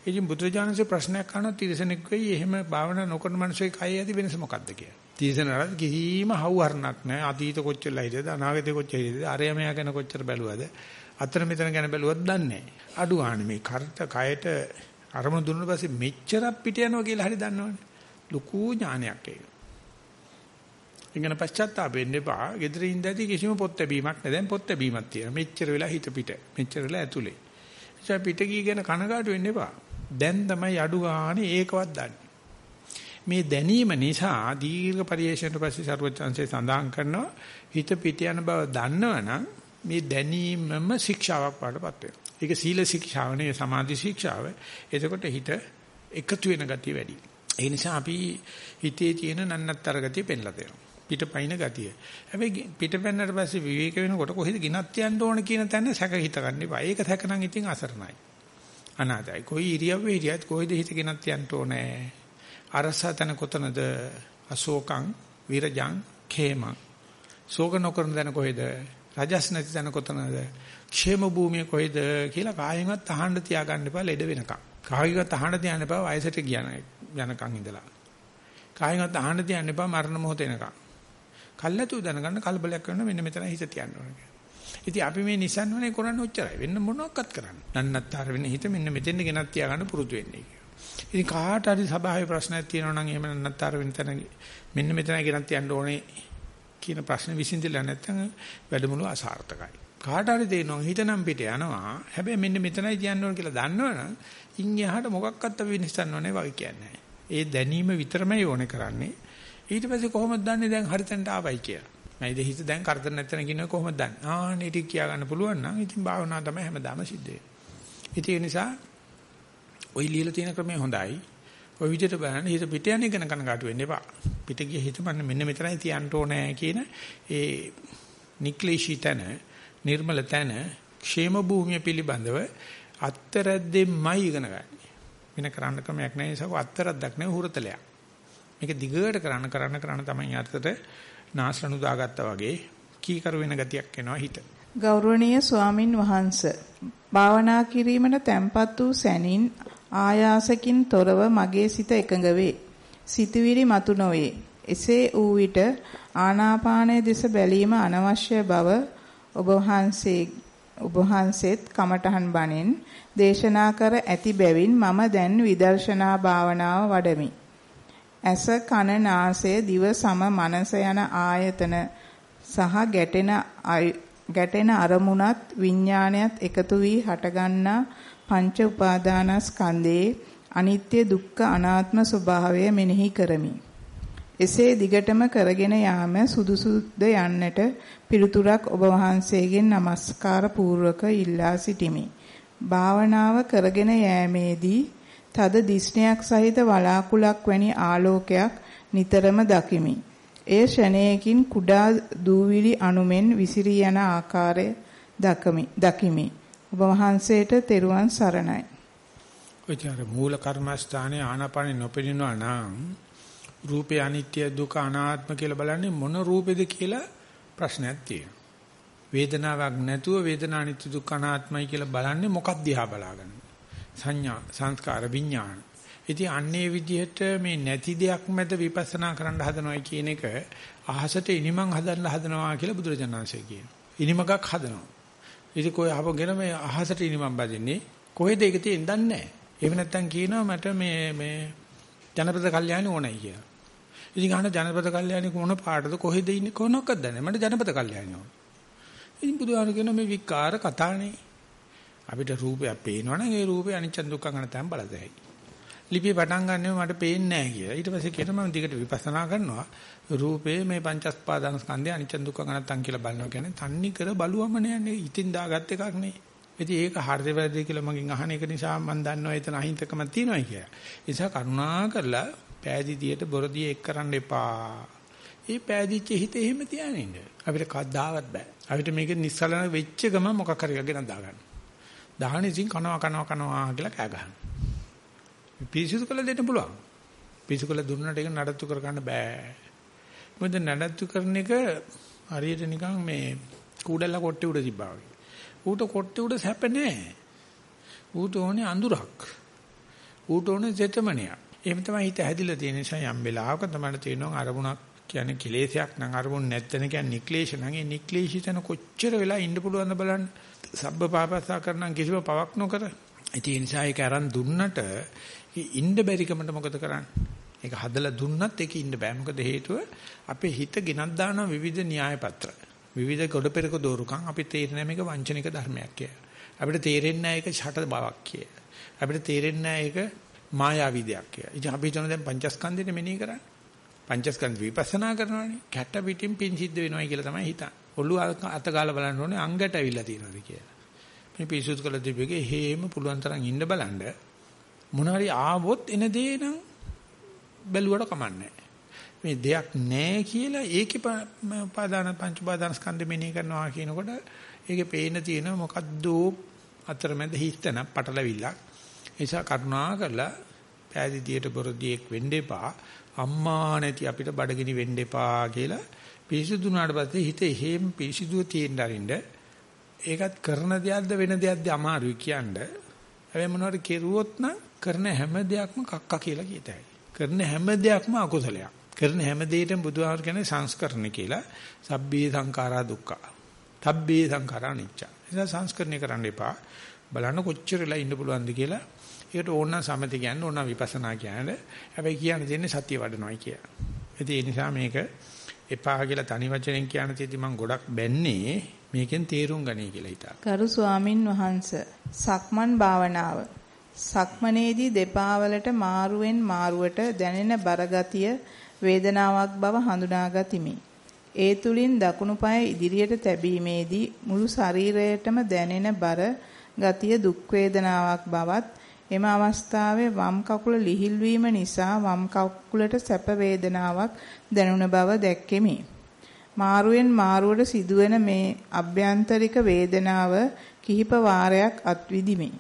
[SPEAKER 1] ඉතින් බුදුරජාණන්සේ ප්‍රශ්නයක් අහනවා තිරසනෙක් වෙයි එහෙම භාවනා නොකරන මිනිස්සුයි කය ඇති වෙනස මොකක්ද කියලා. තිරසනරත් කිසිම හවුහරණක් නැහැ. අතීත කොච්චරලා හිටියද අනාගතේ කොච්චර හිටියද අරයමයා ගැන කොච්චර බැලුවද අතර මෙතන ගැන බැලුවත් දන්නේ නැහැ. අඩු ආනේ මේ කරට කයට අරමුණු දුන්නා පස්සේ මෙච්චරක් පිට යනවා කියලා හරි දන්නවනේ. ලুকু ඥානයක් ඒක. ඉගෙන පශ්චාත්තාප වෙන්න එපා. gedare ඉඳදී කිසිම පොත් ලැබීමක් නැහැ. දැන් පොත් ලැබීමක් තියෙනවා. මෙච්චර වෙලා හිත පිට. මෙච්චර වෙලා ඇතුලේ. ඒ පිට ගිය ගැන කනගාටු වෙන්න එපා. දැන් තමයි අඩු ගානේ ඒකවත් දන්නේ. මේ දැනීම නිසා දීර්ඝ පරිශ්‍රයට පස්සේ ਸਰවඥාන්සේ සඳහන් කරනවා හිත පිට යන බව දන්නවනම් මේ දැනීමම ශික්ෂාවක් වඩපත් වෙනවා. ඒක සීල ශික්ෂාව නෙවෙයි සමාධි ශික්ෂාව. එතකොට හිත එකතු වෙන ගතිය වැඩි. ඒ නිසා අපි හිතේ තියෙන නන්නත්තර ගතිය පෙන්ලා දෙනවා. පිටපයින් ගතිය. හැබැයි පිටපැන්නට පස්සේ විවේක වෙනකොට කොහෙද ගිනත් යන්න ඕන කියන තැන සැක හිත ගන්න එපා. ඒක සැක නම් ඉතින් අසරණයි. අනාතයි. කොයි ඉරියව්වේ හිටියත් කොහෙද හිත ගිනත් යන්න ඕනේ. අරසතන කොතනද? අශෝකං විරජං khemං. ශෝක නොකරන තැන කොහෙද? රජස් නැති තැන කොතනද? ക്ഷേම භූමිය කොහෙද කියලා කායෙන්වත් අහන්න තියාගන්න එපා ලෙඩ වෙනකම්. කායෙන්වත් අහන්න තියන්න එපා වයසට ගියන යනකම් ඉඳලා. කායෙන්වත් අහන්න තියන්න එපා මරණ මොහොත එනකම්. කල්ැතු දැනගන්න කලබලයක් කරන මෙන්න මෙතන හිත තියන්න ඕන ඉතින් අපි මේ නිසන්වනේ කරන්නේ ඔච්චරයි. වෙන මොනවත් කරන්නේ. නන්නත්තර වෙන හිත මෙන්න මෙතෙන් ගෙනත් තියාගන්න පුරුදු වෙන්නේ කියලා. ඉතින් කාට හරි සභාවේ ප්‍රශ්නයක් තියෙනවා නම් එහෙම නන්නත්තර වෙන තැන මෙන්න මෙතන ගෙනත් තියන්න ඕනේ කියන ප්‍රශ්න විසඳිලා නැත්නම් වැඩමුළු අසාර්ථකයි. කාට හරි තේරෙනවා හිතනම් පිට යනවා. හැබැයි මෙන්න මෙතනයි තියන්න ඕන කියලා දන්නවනම් ඉන් එහාට මොකක්වත් අපි විනිශ්චයන්නේ වගේ කියන්නේ ඒ දැනීම විතරමයි ඕනේ කරන්නේ. ඊට පස්සේ කොහොමද දන්නේ දැන් හරිතන්ට ආවයි කියලා. නැයිද හිත දැන් කරදර නැත්තන කියන කොහොමද දන්නේ? ආන්න ඊට කියා ගන්න පුළුවන් නම් ඉතින් භාවනාව තමයි හැමදාම සිද්ධ වෙන්නේ. නිසා ওই ලියලා තියෙන ක්‍රමය හොඳයි. ওই විදිහට බලන්න හිත පිට යන එක ගැන කනගාටු වෙන්න එපා. පිට ගිය හිත මන්න මෙන්න මෙතනයි තියන්න ඕනේ කියන ඒ නික්ලේශී තන, නිර්මල තන, ക്ഷേම භූමිය පිළිබඳව අත්තරද්දෙමයි ඉගෙන ගන්න. වෙන කරන්න ක්‍රමයක් නැහැ ඒ නිසා අත්තරද්දක් නැහැ හුරතලයක්. මේක දිගට කරන්න කරන්න කරන්න තමයි අර්ථයට නාසරණු දාගත්තා වගේ කීකරු වෙන ගතියක් එනවා හිත.
[SPEAKER 2] ගෞරවනීය ස්වාමින් වහන්සේ භාවනා කිරීමට තැම්පත් වූ සැනින් ආයාසකින් තොරව මගේ සිත එකඟ වේ. සිතුවිලි මතු නොවේ. එසේ වූ විට ආනාපානයේ දෙස බැලීම අනවශ්‍ය බව ඔබ වහන්සේ ඔබ වහන්සේත් කමඨහන් බණෙන් දේශනා කර ඇති බැවින් මම දැන් විදර්ශනා භාවනාව වඩමි. ඇස කන නාසය දිව සම මනස යන ආයතන සහ ගැටෙන ගැටෙන අරමුණත් විඥානයත් එකතු වී හටගන්නා පංච උපාදානස්කන්ධේ අනිත්‍ය දුක්ඛ අනාත්ම ස්වභාවය මෙනෙහි කරමි. එසේ දිගටම කරගෙන යාම සුදුසුද යන්නට පිළිතුරක් ඔබ වහන්සේගෙන් নমස්කාර පූර්වක ඉල්ලා සිටිමි. භාවනාව කරගෙන යෑමේදී තද දිස්නයක් සහිත වලාකුලක් වැනි ආලෝකයක් නිතරම දකිමි. එය ෂණයකින් කුඩා දූවිලි අණුමෙන් විසිරී යන ආකාරය දකමි. දකිමි. ඔබ වහන්සේට තෙරුවන් සරණයි.
[SPEAKER 1] ඔච්චර මූල කර්මස්ථානයේ ආනාපානෙ නොපෙනිනවා නම් රූපේ අනිත්‍ය දුක අනාත්ම කියලා බලන්නේ මොන රූපෙද කියලා ප්‍රශ්නයක් තියෙනවා. වේදනාවක් නැතුව වේදනා අනිත්‍ය දුක්ඛ අනාත්මයි කියලා බලන්නේ මොකක් දිහා බලාගන්න. සංඥා, සංස්කාර, විඥාන. ඉතින් අන්නේ විදිහට මේ නැති දෙයක් මැද විපස්සනා කරන්න හදනවා කියන එක අහසට ඉනිමන් හදන්න හදනවා කියලා බුදුරජාණන් වහන්සේ කියනවා. ඉනිමකක් හදනවා. ඉතින් කොයි අහපගෙන මේ අහසට ඉනිමන් බදින්නේ කොහෙද ඒක තියෙන්නේ දන්නේ නැහැ. එහෙම නැත්නම් කියනවා මට මේ මේ ජනපද කල්යාණි ඕනයි කියලා. ඉතින් අහන ජනපද කල්යාණි කොන පාටද කොහෙද ඉන්නේ කොනක්වත් දන්නේ මට ජනපද කල්යාණි ඕන. ඉතින් බුදුහාම කියන මේ විකාර කතානේ. අපිට රූපයක් පේනවනම් ඒ රූපේ අනිච්ච දුක්ඛ අනත්තම් බලදැයි. ලිපිය පටන් ගන්නෙම මට පේන්නේ නැහැ කියලා. ඊට පස්සේ කියනවා මම දිගට විපස්සනා කරනවා. රූපේ මේ පංචස්පාදන ස්කන්ධය අනිච්ච දුක්ඛ අනත්තම් කියලා බලනවා කියන්නේ තන්නේ කර බලුවම නෑනේ. ඉතින් දාගත් එකක් නේ. ඉතින් ඒක හරිද වැරදිද කියලා මගෙන් අහන එක නිසා මම දන්නවා එතන අහිංසකම තියෙනවා කියලා. ඒ නිසා කරුණා කරලා පෑදීදියට බොරදිය එක් කරන්න එපා. ඒ පෑදිච්ච හිත එහෙම තියානින්න. අපිට කද්දාවත් බෑ. අපිට මේක නිස්සලන වෙච්ච ගම මොකක් හරි එකගෙන දාගන්න. දාහන ඉතින් කනවා කනවා කනවා කියලා කෑ ගහනවා. පිරිසිදු කළ දෙන්න පුළුවන්. පිරිසිදු කළ දුන්නට ඒක නඩත්තු කරගන්න බෑ. මොකද නඩත්තු කරන එක හරියට නිකන් මේ කූඩල්ලා කොට්ටේ උඩ තිබ්බා වගේ. ඌට කොට්ටේ උඩ සැප නැහැ. ඌට ඕනේ අඳුරක්. ඌට ඕනේ ජෙතමනියක්. එහෙම තමයි හිත හැදිලා තියෙන නිසා යම් වෙලාවක තමයි තේරෙනවා අරමුණක් කියන්නේ කෙලෙසයක් නම් අරමුණ නැත්තන කියන්නේ නික්ලේශ නම් ඒ නික්ලේශිතන කොච්චර වෙලා ඉන්න පුළුවන්ද බලන්න. සබ්බ පාපස්සා කරනම් කිසිම පවක් නොකර. ඒ නිසා ඒක අරන් දුන්නට ඉන්න බැරිකමට මොකද කරන්නේ? ඒක හදලා දුන්නත් ඒක ඉන්න බෑ. මොකද හේතුව අපේ හිත ගෙනත් දාන විවිධ න්‍යාය පත්‍ර. විවිධ කොට පෙරක දෝරුකම් අපි තේරෙන්නේ මේක වංචනික ධර්මයක් කියලා. අපිට තේරෙන්නේ නැහැ ඒක ෂට බවක් කියලා. අපිට තේරෙන්නේ නැහැ ඒක මායාවී දෙයක් කියලා. ඉතින් අපි හිතන දැන් පංචස්කන්ධෙට මෙනෙහි කරන්නේ. පංචස්කන්ධ විපස්සනා කරනවානේ. කැට පිටින් පින් සිද්ධ වෙනවයි කියලා තමයි හිතන්නේ. ඔළුව අත ගාලා බලන්න ඕනේ අංගට ඇවිල්ලා තියෙනවද කියලා. මේ පිසුත් කළ දෙවියගේ හේම පුළුවන් තරම් ඉන්න බලන්න. මොන හරි ආවොත් එන දේ නම් බැලුවට කමන්නේ මේ දෙයක් නැහැ කියලා ඒකේ උපාදාන පංච උපාදාන ස්කන්ධ මෙනෙහි කරනවා කියනකොට ඒකේ පේන තියෙන මොකද්ද අතරමැද හිස්තන පටලවිල්ලක් නිසා කරුණා කරලා පෑදීදියට බොරදියෙක් වෙන්න එපා අම්මා නැති අපිට බඩගිනි වෙන්න එපා කියලා පිරිසිදුනාට පස්සේ හිත එහෙම පිරිසිදුව තියෙන්න අරින්න ඒකත් කරන දෙයක්ද වෙන දෙයක්ද අමාරුයි කියන්නේ හැබැයි මොනවද කෙරුවොත් නම් කරන හැම දෙයක්ම කක්ක කියලා කියතයි කරන හැම දෙයක්ම අකුසලයක් කරන හැම දෙයකටම බුදුහාමර කියන්නේ සංස්කරණ කියලා. සබ්බේ සංඛාරා දුක්ඛ. තබ්බේ සංඛාරා නිච්ච. ඒක සංස්කරණය කරන්න එපා. බලන්න කොච්චරලා ඉන්න පුළුවන්ද කියලා. ඒකට ඕන සමති කියන්නේ ඕන විපස්සනා කියන්නේ. හැබැයි කියන්න දෙන්නේ සතිය වඩනවායි කියලා. ඉතින් ඒ නිසා මේක එපා කියලා තනි වචනෙන් කියන තේදි මම ගොඩක් බැන්නේ මේකෙන් තේරුම් ගනී කියලා හිතා.
[SPEAKER 2] කරු ස්වාමින් වහන්සේ සක්මන් භාවනාව සක්මනේදී දෙපා වලට මාරුවෙන් මාරුවට දැනෙන බරගතිය වේදනාවක් බව හඳුනාගතිමි. ඒ තුලින් දකුණු පාය ඉදිරියට තැබීමේදී මුළු ශරීරයටම දැනෙන බර ගතිය දුක් වේදනාවක් බවත් එම අවස්ථාවේ වම් කකුල ලිහිල් වීම නිසා වම් කකුලට සැප වේදනාවක් දැනුණ බව දැක්කෙමි. මාරුවෙන් මාරුවට සිදුවෙන මේ අභ්‍යන්තරික වේදනාව කිහිප වාරයක් අත්විදිමි.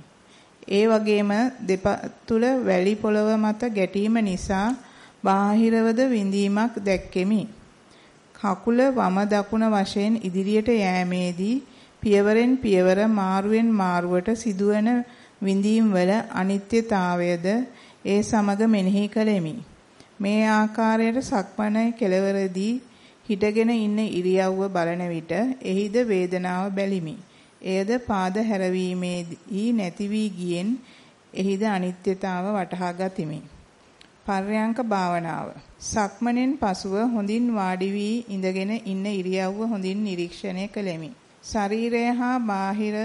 [SPEAKER 2] ඒ වගේම දෙපතුල වැලි පොළව මත ගැටීම නිසා බාහිරවද විඳීමක් දැක්කෙමි. කකුල වම දකුණ වශයෙන් ඉදිරියට යෑමේදී පියවරෙන් පියවර මාරුවෙන් මාරුවට සිදුවන විඳීම් වල අනිත්‍යතාවයද ඒ සමග මෙනෙහි කළෙමි. මේ ආකාරයට සක්මණේ කෙලවරදී හිටගෙන ඉන්න ඉරියව්ව බලන විට එහිද වේදනාව බැලිමි. එයද පාද හැරවීමේදී නැති වී ගියෙන් එහිද අනිත්‍යතාව වටහා ගතිමි. පර්යංක භාවනාව. සක්මණෙන් පසුව හොඳින් වාඩි වී ඉඳගෙන ඉන්න ඉරියව්ව හොඳින් නිරීක්ෂණය කළෙමි. ශරීරය හා බාහිර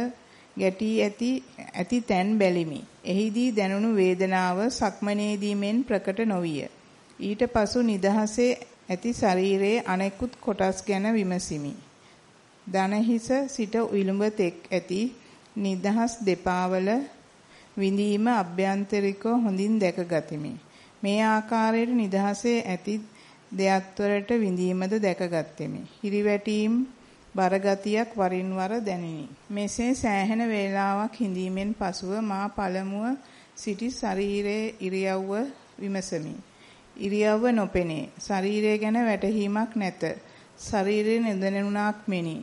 [SPEAKER 2] ගැටී ඇති ඇති තැන් බැලිමි. එහිදී දැනුණු වේදනාව සක්මනේදී මෙන් ප්‍රකට නොවිය. ඊට පසු නිදහසේ ඇති ශරීරයේ අනෙකුත් කොටස් ගැන විමසිමි. දනහිස සිට විලුඹ තෙක් ඇති නිදහස් දෙපාවල විඳීම අභ්‍යන්තරිකව හොඳින් දැක ගතිමි. මේ ආකාරයට නිදහසේ ඇති දෙයත්වලට විඳීමද දැකගත්ෙමි. හිරිවැටීම් බරගතියක් වරින් වර දැනිනි. මෙසේ සෑහෙන වේලාවක් හිඳීමෙන් පසුව මා පළමුව සිටි ශරීරයේ ඉරියව්ව විමසමි. ඉරියව්ව නොපෙනේ. ශරීරය ගැන වැටහීමක් නැත. ශරීරයේ නිදැනුණාක් මෙනි.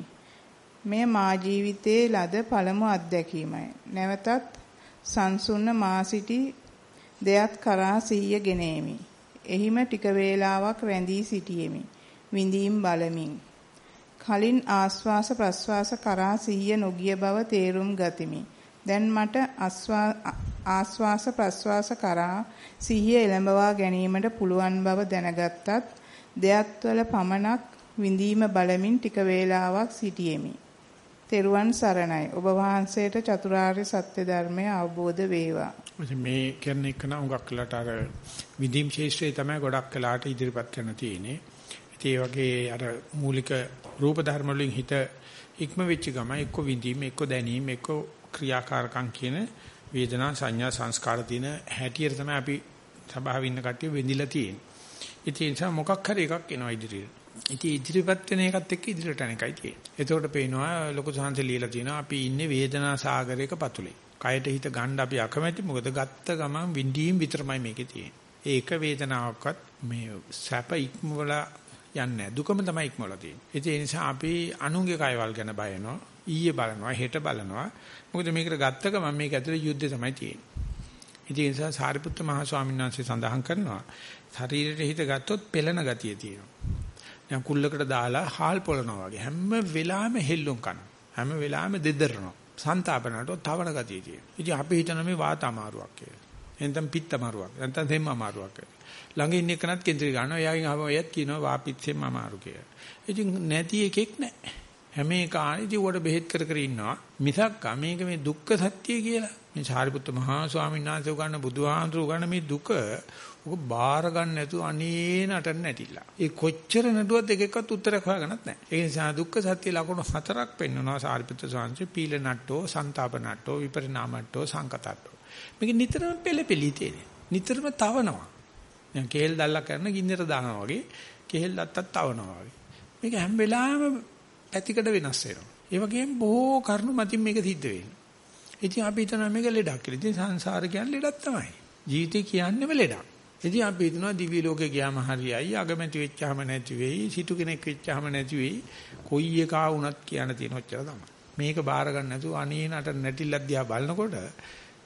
[SPEAKER 2] මේ මා ජීවිතයේ ලද පළමු අත්දැකීමයි. නැවතත් සංසුන්න මා සිටි දෙයත් කරා සිහිය ගෙනෙමි. එහිම ටික වේලාවක් රැඳී සිටියෙමි. විඳීම් බලමින්. කලින් ආස්වාස ප්‍රස්වාස කරා සිහිය නොගිය බව තේරුම් ගතිමි. දැන් මට ආස්වාස ප්‍රස්වාස කරා සිහිය එළඹවා ගැනීමට පුළුවන් බව දැනගත්තත් දෙයත්වල පමණක් විඳීම බලමින් ටික වේලාවක් සිටියෙමි. තෙරුවන් සරණයි. ඔබ වහන්සේට චතුරාර්ය සත්‍ය ධර්මය අවබෝධ වේවා.
[SPEAKER 1] මේ කරන එක නම් උගක් කළාට අර විදීම් ශේෂ්ත්‍රය තමයි ගොඩක් කළාට ඉදිරිපත් කරන්න තියෙන්නේ. ඒ වගේ අර මූලික රූප ධර්ම වලින් හිත ඉක්ම වෙච්ච ගම එක්ක විඳීම එක්ක දැනීම එක්ක ක්‍රියාකාරකම් කියන වේදනා සංඥා සංස්කාර තියෙන හැටියට තමයි අපි සබාවෙ ඉන්න කට්ටිය වෙඳිලා තියෙන්නේ. ඉතින් ඒ නිසා මොකක් හරි එකක් එනවා ඉදිරියට. ඉතින් ඉදිරිපත් වෙන එකත් එක්ක ඉදිරියට යන එකයි තියෙන්නේ. එතකොට පේනවා ලොකු සංහස ලියලා තියෙනවා අපි ඉන්නේ වේදනා සාගරයක පතුලේ. කයට හිත ගන්න අපි අකමැති මොකද ගත්ත ගමන් විඳීම් විතරමයි මේකේ තියෙන්නේ. ඒක වේදනාවක්වත් මේ සැප ඉක්මවලා යන්නේ දුකම තමයි ඉක්මවලා තියෙන්නේ. ඒ නිසා අපි අනුන්ගේ කයවල් ගැන බය වෙනවා. ඊයේ බලනවා හෙට බලනවා. මොකද මේකට ගත්ත ගමන් මේක ඇතුලේ යුද්ධය තමයි තියෙන්නේ. ඒ නිසා සාරිපුත්ත මහ ස්වාමීන් වහන්සේ සඳහන් කරනවා ශරීරයට හිත ගත්තොත් පෙළෙන ගතිය තියෙනවා. දැන් කුල්ලකට දාලා හාල් පොළනවා වගේ හැම වෙලාවෙම හෙල්ලුම් කරනවා. හැම වෙලාවෙම දෙදරනවා. සංతాපනට තවන ගතිය තියෙනවා. ඉතින් අපි හිතන මේ වාත අමාරුවක් කියලා. එතෙන් පිත්ත අමාරුවක්. නැත්නම් දෙම්ම අමාරුවක් කියලා. ළඟ ඉන්න එකනත් කේන්ද්‍රය ගන්නවා. එයාගෙන් අහම එයත් කියනවා වාපිත්සෙම් අමාරු කියලා. ඉතින් නැති එකෙක් නැහැ. හැම එකානිදී උඩ බෙහෙත් කර කර ඉන්නවා. මිසක් මේක මේ දුක්ඛ සත්‍ය කියලා. මේ සාරිපුත්ත මහා ස්වාමීන් වහන්සේ උගන්න බුදුහාමුදුරු උගන්න මේ දුක ඔක බාර ගන්න නැතුව අනේ නටන්න නැටිලා. ඒ කොච්චර නඩුවත් එක එකවත් උත්තරයක් හොයාගන්නත් නැහැ. ඒ නිසා දුක්ඛ සත්‍ය ලකුණු හතරක් පෙන්වනවා සාරිපුත්‍ර ස්වාමීන් පීල නට්ටෝ, සන්තාප නට්ටෝ, විපරිණාම නට්ටෝ, සංකතට්ටෝ. මේක නිතරම පෙළපෙලි තියෙන්නේ. නිතරම තවනවා. දැන් කේල් දැල්ලා කරන ගින්නට දානවා වගේ කේල් දැත්තක් තවනවා වගේ. මේක හැම වෙලාවෙම පැතිකඩ වෙනස් වෙනවා. ඒ වගේම බොහෝ කරුණු මතින් මේක සිද්ධ වෙනවා. ඉතින් අපි හිතනවා මේක ලෙඩක් කියලා. ඉතින් සංසාර කියන්නේ ලෙඩක් තමයි. ජීවිතේ කියන්නේම ලෙඩක්. ඉතින් අපි හිතනවා දිවි ලෝකේ ගියාම හරියයි, අගමැති වෙච්චාම නැති වෙයි, සිටු කෙනෙක් වෙච්චාම නැති වෙයි. කොයි එකා වුණත් කියන්න තියෙන ඔච්චර තමයි. මේක බාර ගන්න නැතුව අනේ නට නැටිල්ලක් දිහා බලනකොට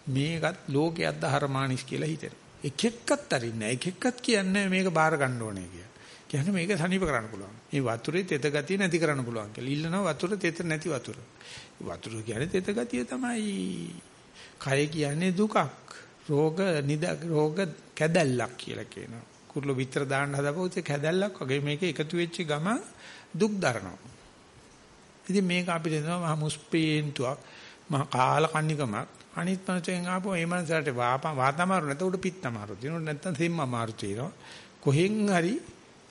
[SPEAKER 1] මේකත් ලෝකයක් දහරමානිස් කියලා හිතෙනවා. එක එක්කත් අරින්නේ නැහැ. එක එක්කත් කියන්නේ මේක බාර ගන්න ඕනේ කියලා. කියන්නේ මේක සනීප කරන්න පුළුවන්. මේ වතුරේ තෙත ගතිය නැති කරන්න පුළුවන් කියලා. ඉල්ලනවා වතුර තෙත නැති වතුර. වතුර කියන්නේ තෙත ගතිය තමයි. කය කියන්නේ දුකක්. රෝග නිද රෝග කැදැල්ලක් කියලා කියනවා. කුරුළු විතර දාන්න හදපුවොත් කැදැල්ලක් වගේ මේක එකතු වෙච්ච ගම දුක් දරනවා. ඉතින් මේක අපිට දෙනවා මහ මුස්පේන්තුවක් මහ කාල කන්නිකමක් අනිත් මනසෙන් ආපුව ඒ මනසට වාතමාරු නැත උඩ පිත්තමාරු තියෙනවා නැත්නම් සෙම්ම අමාරු තියෙනවා කොහෙන් හරි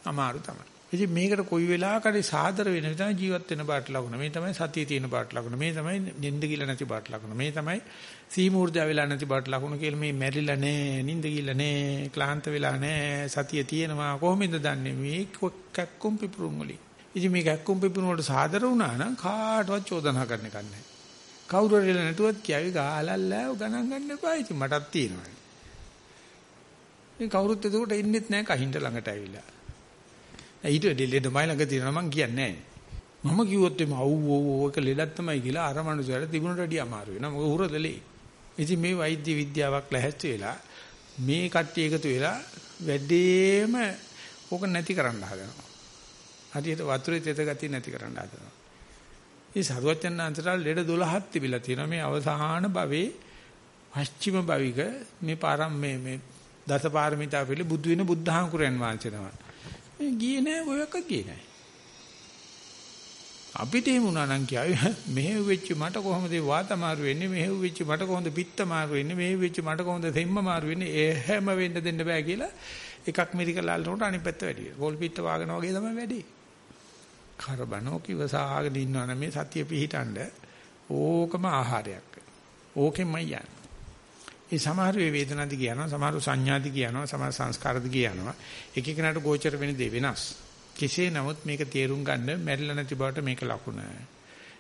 [SPEAKER 1] අමාරු තමයි. ඉතින් මේකට කොයි වෙලාවකරි සාදර වෙන විදිහ ජීවත් වෙන බාට ලකුණ. මේ තමයි සතිය තියෙන බාට ලකුණ. මේ තමයි නිින්ද කියලා නැති බාට ලකුණ. මේ තමයි සීමූර්ජා වෙලා නැති බාට ලකුණ කියලා මේ මැරිලා නෑ, නිින්ද කියලා නෑ, ක්ලාන්ත වෙලා නෑ, සතිය තියෙනවා. කොහොමද දන්නේ මේ කැක්කුම් පිපුරුම් වලින්. ඉතින් මේ කැක්කුම් පිපුරුම් වලට සාදර වුණා නම් කාටවත් චෝදනා කරන්න කන්නේ. කවුරු හරි නැතුවත් කියාවි ගාලල්ලා ගණන් ගන්න එපා. ඉතින් මටත් තියෙනවා. මේ කවුරුත් එතකොට ඉන්නෙත් නෑ කහින්ට ළඟට ඇවිල්ලා. ඊට ලෙඩ මයි ළඟ තියෙනවා මං කියන්නේ මම කිව්වොත් එම අව් ඕ ඒක ලෙඩක් තමයි කියලා අර මනුස්සයාට තිබුණට වැඩිය අමාරු වෙනවා මොකද උරදලේ ඉතින් මේ වෛද්‍ය විද්‍යාවක් ලැහැස්ති වෙලා මේ කට්ටිය එකතු වෙලා වැඩිම ඕක නැති කරන්න හදනවා හරියට වතුරේ තෙත ගතිය නැති කරන්න හදනවා මේ සරුවචන් අන්තරාල ලෙඩ 12ක් තිබිලා තියෙනවා මේ අවසාන භවයේ පස්චිම භවික මේ පාරම් මේ මේ දසපාරමිතා පිළි බුදු වෙන බුද්ධහංකුරයන් වහන්සේ තමයි මේ ගියේ නෑ ඔයක ගියේ නෑ. අපිට එහෙම වුණා නම් කියාවේ මෙහෙව් වෙච්ච මට කොහොමද වාත මාරු වෙන්නේ මෙහෙව් වෙච්ච මට කොහොමද පිත්ත මාරු වෙන්නේ මෙහෙව් වෙච්ච මට කොහොමද දෙම්ම මාරු වෙන්නේ එහෙම වෙන්න දෙන්න බෑ කියලා එකක් මෙරිකල් අල්ලනකොට අනිත් පැත්ත වැඩි. පොල් පිට වාගෙන වගේ තමයි වැඩි. කරබනෝ කිවසාගෙන ඉන්නවනේ මේ සතිය පිහිටන්න ඕකම ආහාරයක්. ඕකෙමයි යන්නේ. ඒ සමහර වේ වේදනාදි කියනවා, සමහර සංඥාදි කියනවා, සමහර සංස්කාරදි කියනවා. එක එකනට ගෝචර වෙන දේ වෙනස්. කෙසේ නමුත් මේක තේරුම් ගන්න මැරිලා නැති බවට මේක ලකුණ.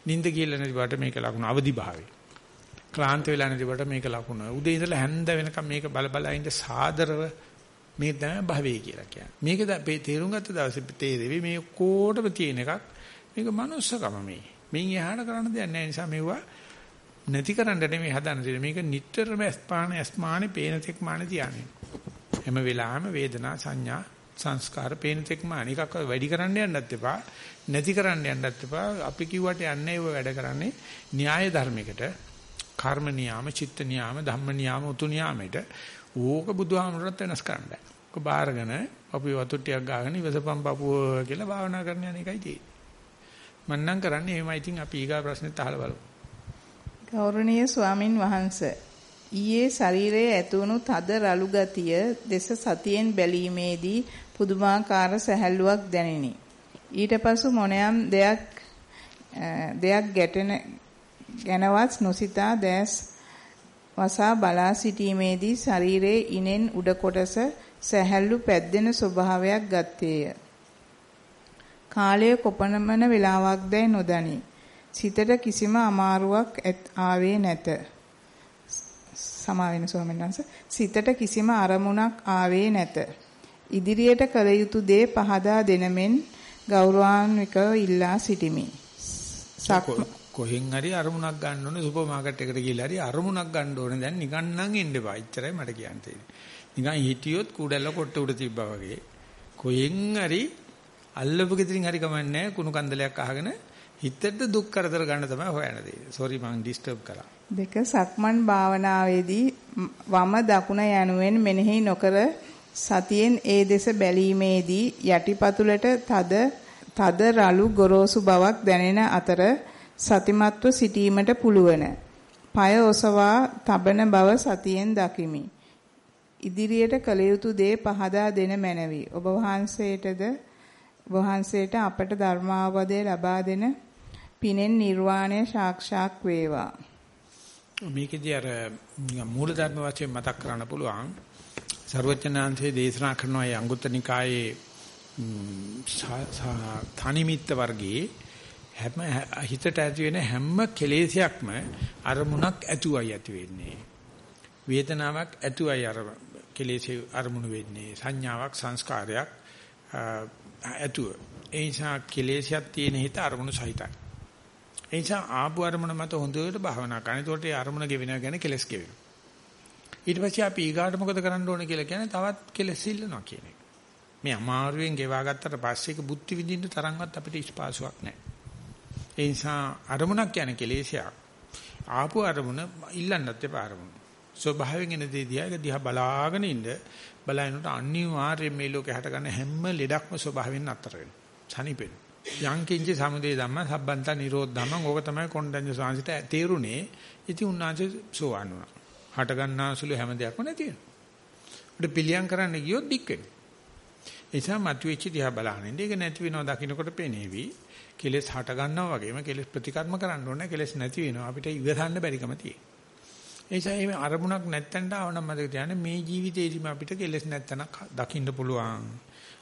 [SPEAKER 1] නිින්ද කියලා නැති බවට මේක ලකුණ. අවදි භාවය. ක්ලාන්ත වෙලා නැති බවට මේක ලකුණ. උදේ ඉඳලා හැන්ද වෙනකම් මේක බල බල ඉඳ සාදරව මේ තමයි භවය කියලා කියන්නේ. මේක මේ තේරුම් ගත්ත දවසේ තේරෙවි මේ කොටම තියෙන එකක්. මේක manussකම මේ. මින් එහාට කරන්න දෙයක් නැහැ නිසා මෙවුවා නැති කරන්න නෙමෙයි හදන්න තියෙන්නේ. මේක නිටතරම ස්පාන ස්මානේ පේන තෙක් මානේ තියන්නේ. හැම වෙලාවෙම වේදනා සංඥා සංස්කාර පේන තෙක් මාන එකක් වැඩි කරන්න යන්නත් එපා. නැති කරන්න යන්නත් එපා. අපි කිව්වට යන්නේ ඒව වැඩ කරන්නේ න්‍යාය ධර්මයකට. කර්ම නියාම, චිත්ත නියාම, ධම්ම නියාම, උතු නියාමයට ඕක බුදුහාමුදුරත් වෙනස් කරන්න බෑ. ඔක බාරගෙන අපි වතු ටිකක් ගාගෙන ඉවසපම් පපුව කියලා භාවනා කරන යන එකයි තියෙන්නේ. මන්නම් කරන්නේ එහෙමයි. ඉතින් අපි ඊගා ප්‍රශ්නෙත් අහලා බලමු.
[SPEAKER 2] ගෞරවනීය ස්වාමින් වහන්සේ ඊයේ ශරීරයේ ඇතුණු තද රළු ගතිය දෙස සතියෙන් බැලීමේදී පුදුමාකාර සැහැල්ලුවක් දැනිනි. ඊට පසු මොනියම් දෙයක් දෙයක් ගැටෙන ගැනවත් නොසිතා දැස් වසා බලා සිටීමේදී ශරීරයේ ඉනෙන් උඩ කොටස සැහැල්ලු පැද්දෙන ස්වභාවයක් ගත්තේය. කාලය කොපමණ වේලාවක්දයි නොදනි. සිතට කිසිම අමාරුවක් ආවේ නැත. සමා වෙන ස්වාමීන් වහන්සේ සිතට කිසිම අරමුණක් ආවේ නැත. ඉදිරියට කළ යුතු දේ පහදා දෙනමෙන් ගෞරවාන්විතව ඉල්ලා සිටිමි.
[SPEAKER 1] කොහෙන් හරි අරමුණක් ගන්න ඕනේ සුපර් මාකට් එකට ගිහලා හරි අරමුණක් ගන්න ඕනේ දැන් නිකන් නම් එන්න එපා. එච්චරයි මට කියන්න තියෙන්නේ. නිකන් හිටියොත් කුඩැල්ල කොට්ට උඩ තිබ්බා වගේ. කොහෙන් හරි අල්ලපු ගෙදරින් හරි කමන්නේ කුණු කන්දලයක් අහගෙන හිතට දුක් කරදර ගන්න තමයි හොයන්න තියෙන්නේ. සෝරි මං ඩිස්ටර්බ් කරා.
[SPEAKER 2] දෙක සක්මන් භාවනාවේදී වම දකුණ යනුවෙන් මෙනෙහි නොකර සතියෙන් ඒ දෙස බැලීමේදී යටිපතුලට තද තද රළු ගොරෝසු බවක් දැනෙන අතර සතිමත්ව සිටීමට පුළුවන්. পায় ඔසවා තබන බව සතියෙන් දකිමි. ඉදිරියට කළ යුතු දේ පහදා දෙන මැනවි. ඔබ වහන්සේටද වහන්සේට අපට ධර්මාවබෝධය ලබා දෙන පිනෙන් නිර්වාණය සාක්ෂාත් වේවා.
[SPEAKER 1] මේකෙදී අර මූල ධර්ම වශයෙන් මතක් කරන්න පුළුවන්. ਸਰවඥාන්සේ දේශනා කරන අය අඟුත්තර නිකායේ තනිමිත්ත වර්ගයේ හැම හිතට ඇති වෙන හැම කෙලෙසයක්ම අරමුණක් ඇතුවයි ඇති වෙන්නේ. වේදනාවක් ඇතුවයි අර කෙලෙසේ අරමුණු වෙන්නේ. සංඥාවක් සංස්කාරයක් ඇතුව. ඒ නිසා කෙලෙසයක් තියෙන හිත අරමුණු සහිතයි. ඒ නිසා ආපු අරමුණ මත හොඳට භාවනා කරන. ඒකට ඒ අරමුණ ගෙවෙනවා කියන්නේ කෙලස් ගෙවෙනවා. ඊට පස්සේ අපි ඊගාට මොකද කරන්න ඕනේ කියලා කියන්නේ තවත් කෙලස් ඉල්ලනවා කියන එක. මේ අමාරුවෙන් ගෙවා ගත්තට පස්සේ ඒක බුද්ධි විඳින්න තරම්වත් අපිට ස්පාසුවක් නැහැ. ඒ නිසා අරමුණක් කියන්නේ කෙලෙසයක්. ආපු අරමුණ ඉල්ලන්නත් එපා අරමුණ. ස්වභාවයෙන් එන දේ දිහා ඒක දිහා බලාගෙන ඉන්න බලනකොට අනිවාර්යයෙන් මේ ලෝකේ හටගන්න හැම ලෙඩක්ම ස්වභාවයෙන් අතර වෙනවා. සනිපෙන. යංකින්ච සමුදේ ධම්ම සම්බන්ත නිරෝධ ධම්ම ඕක තමයි කොණ්ඩඤ්ඤ සාංශිත තේරුනේ. ඉතින් උන්වහන්සේ සෝවන් වුණා. හට ගන්නාසුළු හැම දෙයක්ම නැති වෙනවා. උඩ පිළියම් කරන්න ගියොත් දික් වෙනවා. ඒ නිසා මතුවෙච්ච දිහා බලන්නේ. ඒක නැති වෙනවා දකින්නකොට පෙනේවි. කෙලෙස් හට ගන්නවා වගේම කෙලෙස් ප්‍රතිකර්ම කරන්න ඕනේ. කෙලෙස් නැති වෙනවා. අපිට ඉවසන්න බැරිකම තියෙනවා. ඒ නිසා මේ අරමුණක් නැත්තඳ ආවනම් මතක තියාගන්න මේ ජීවිතේදීම අපිට කෙලෙස් නැත්තනක් දකින්න පුළුවන්.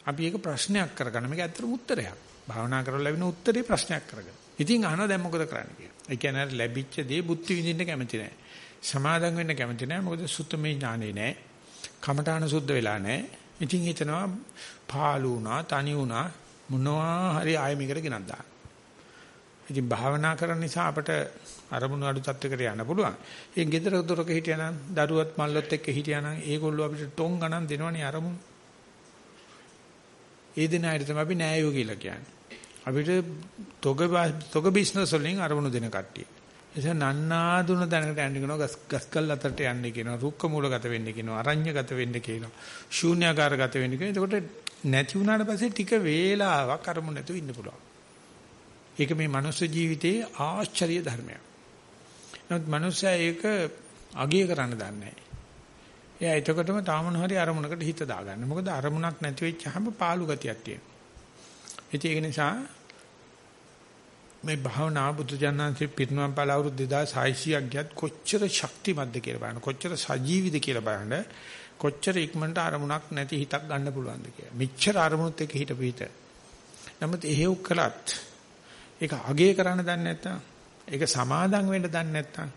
[SPEAKER 1] අපි ඒක ප්‍රශ්නයක් කරගන්න. මේක ඇත්තටම උත්තරයක්. භාවනා කරලා ලැබෙන උත්තරේ ප්‍රශ්නයක් කරගන්න. ඉතින් අහනවා දැන් මොකද කරන්න කියලා. ඒ කියන්නේ ලැබිච්ච දේ බුද්ධි විඳින්න කැමති නැහැ. සමාදම් වෙන්න කැමති නැහැ. මොකද සුත්තමේ ඥානෙ නැහැ. කමඨාන සුද්ධ වෙලා නැහැ. ඉතින් හිතනවා පාළු වුණා, තනි වුණා, මොනවා හරි ආයෙ මේකට ගෙනත් දාන්න. ඉතින් භාවනා කරන නිසා අපට අරමුණු අඩු තත්වයකට යන්න පුළුවන්. ඒ ගෙදර දොරක හිටියානම් දරුවත් මල්ලොත් එක්ක හිටියානම් ඒගොල්ලෝ අපිට ටොං ගණන් දෙනවනේ අරමුණු. ඒ දින ඇයිද තමයි අපි නෑයෝ කියලා කියන්නේ. අපිට තොග තොග බිස්නස් වලින් අරමුණු දෙන කට්ටිය. එතන නන්නාදුන දැනකට යන්න කියනවා ගස් ගස්කල් අතරට යන්න කියනවා රුක්ක මූලගත වෙන්න කියනවා අරඤ්‍යගත වෙන්න කියනවා ශූන්‍යාකාරගත වෙන්න කියනවා. එතකොට නැති වුණාට පස්සේ ටික වේලාවක් අරමුණ නැතුව ඉන්න පුළුවන්. ඒක මේ මනුස්ස ජීවිතයේ ආශ්චර්ය ධර්මයක්. නමුත් මනුස්සයා ඒක අගය කරන්න දන්නේ නැහැ. එයා එතකොටම තාමන හරි අරමුණකට හිත දාගන්න. මොකද අරමුණක් නැති වෙච්චාම පාළු ගතියක් තියෙනවා. ඒක නිසා මේ භාවනා බුදුජානන්සේ පිරිනවම් පාල අවුරුදු 2600ක් ගියත් කොච්චර ශක්තිමත්ද කියලා බලන්න කොච්චර සජීවිද කියලා බලන්න කොච්චර ඉක්මනට අරමුණක් නැති හිතක් ගන්න පුළුවන්ද කියලා. මෙච්චර අරමුණුත් එක්ක හිටපු හිත. නමුත් එහෙව් කළත් ඒක අගය කරන්න දන්නේ නැත්නම් ඒක සමාදම් වෙන්න දන්නේ නැත්නම්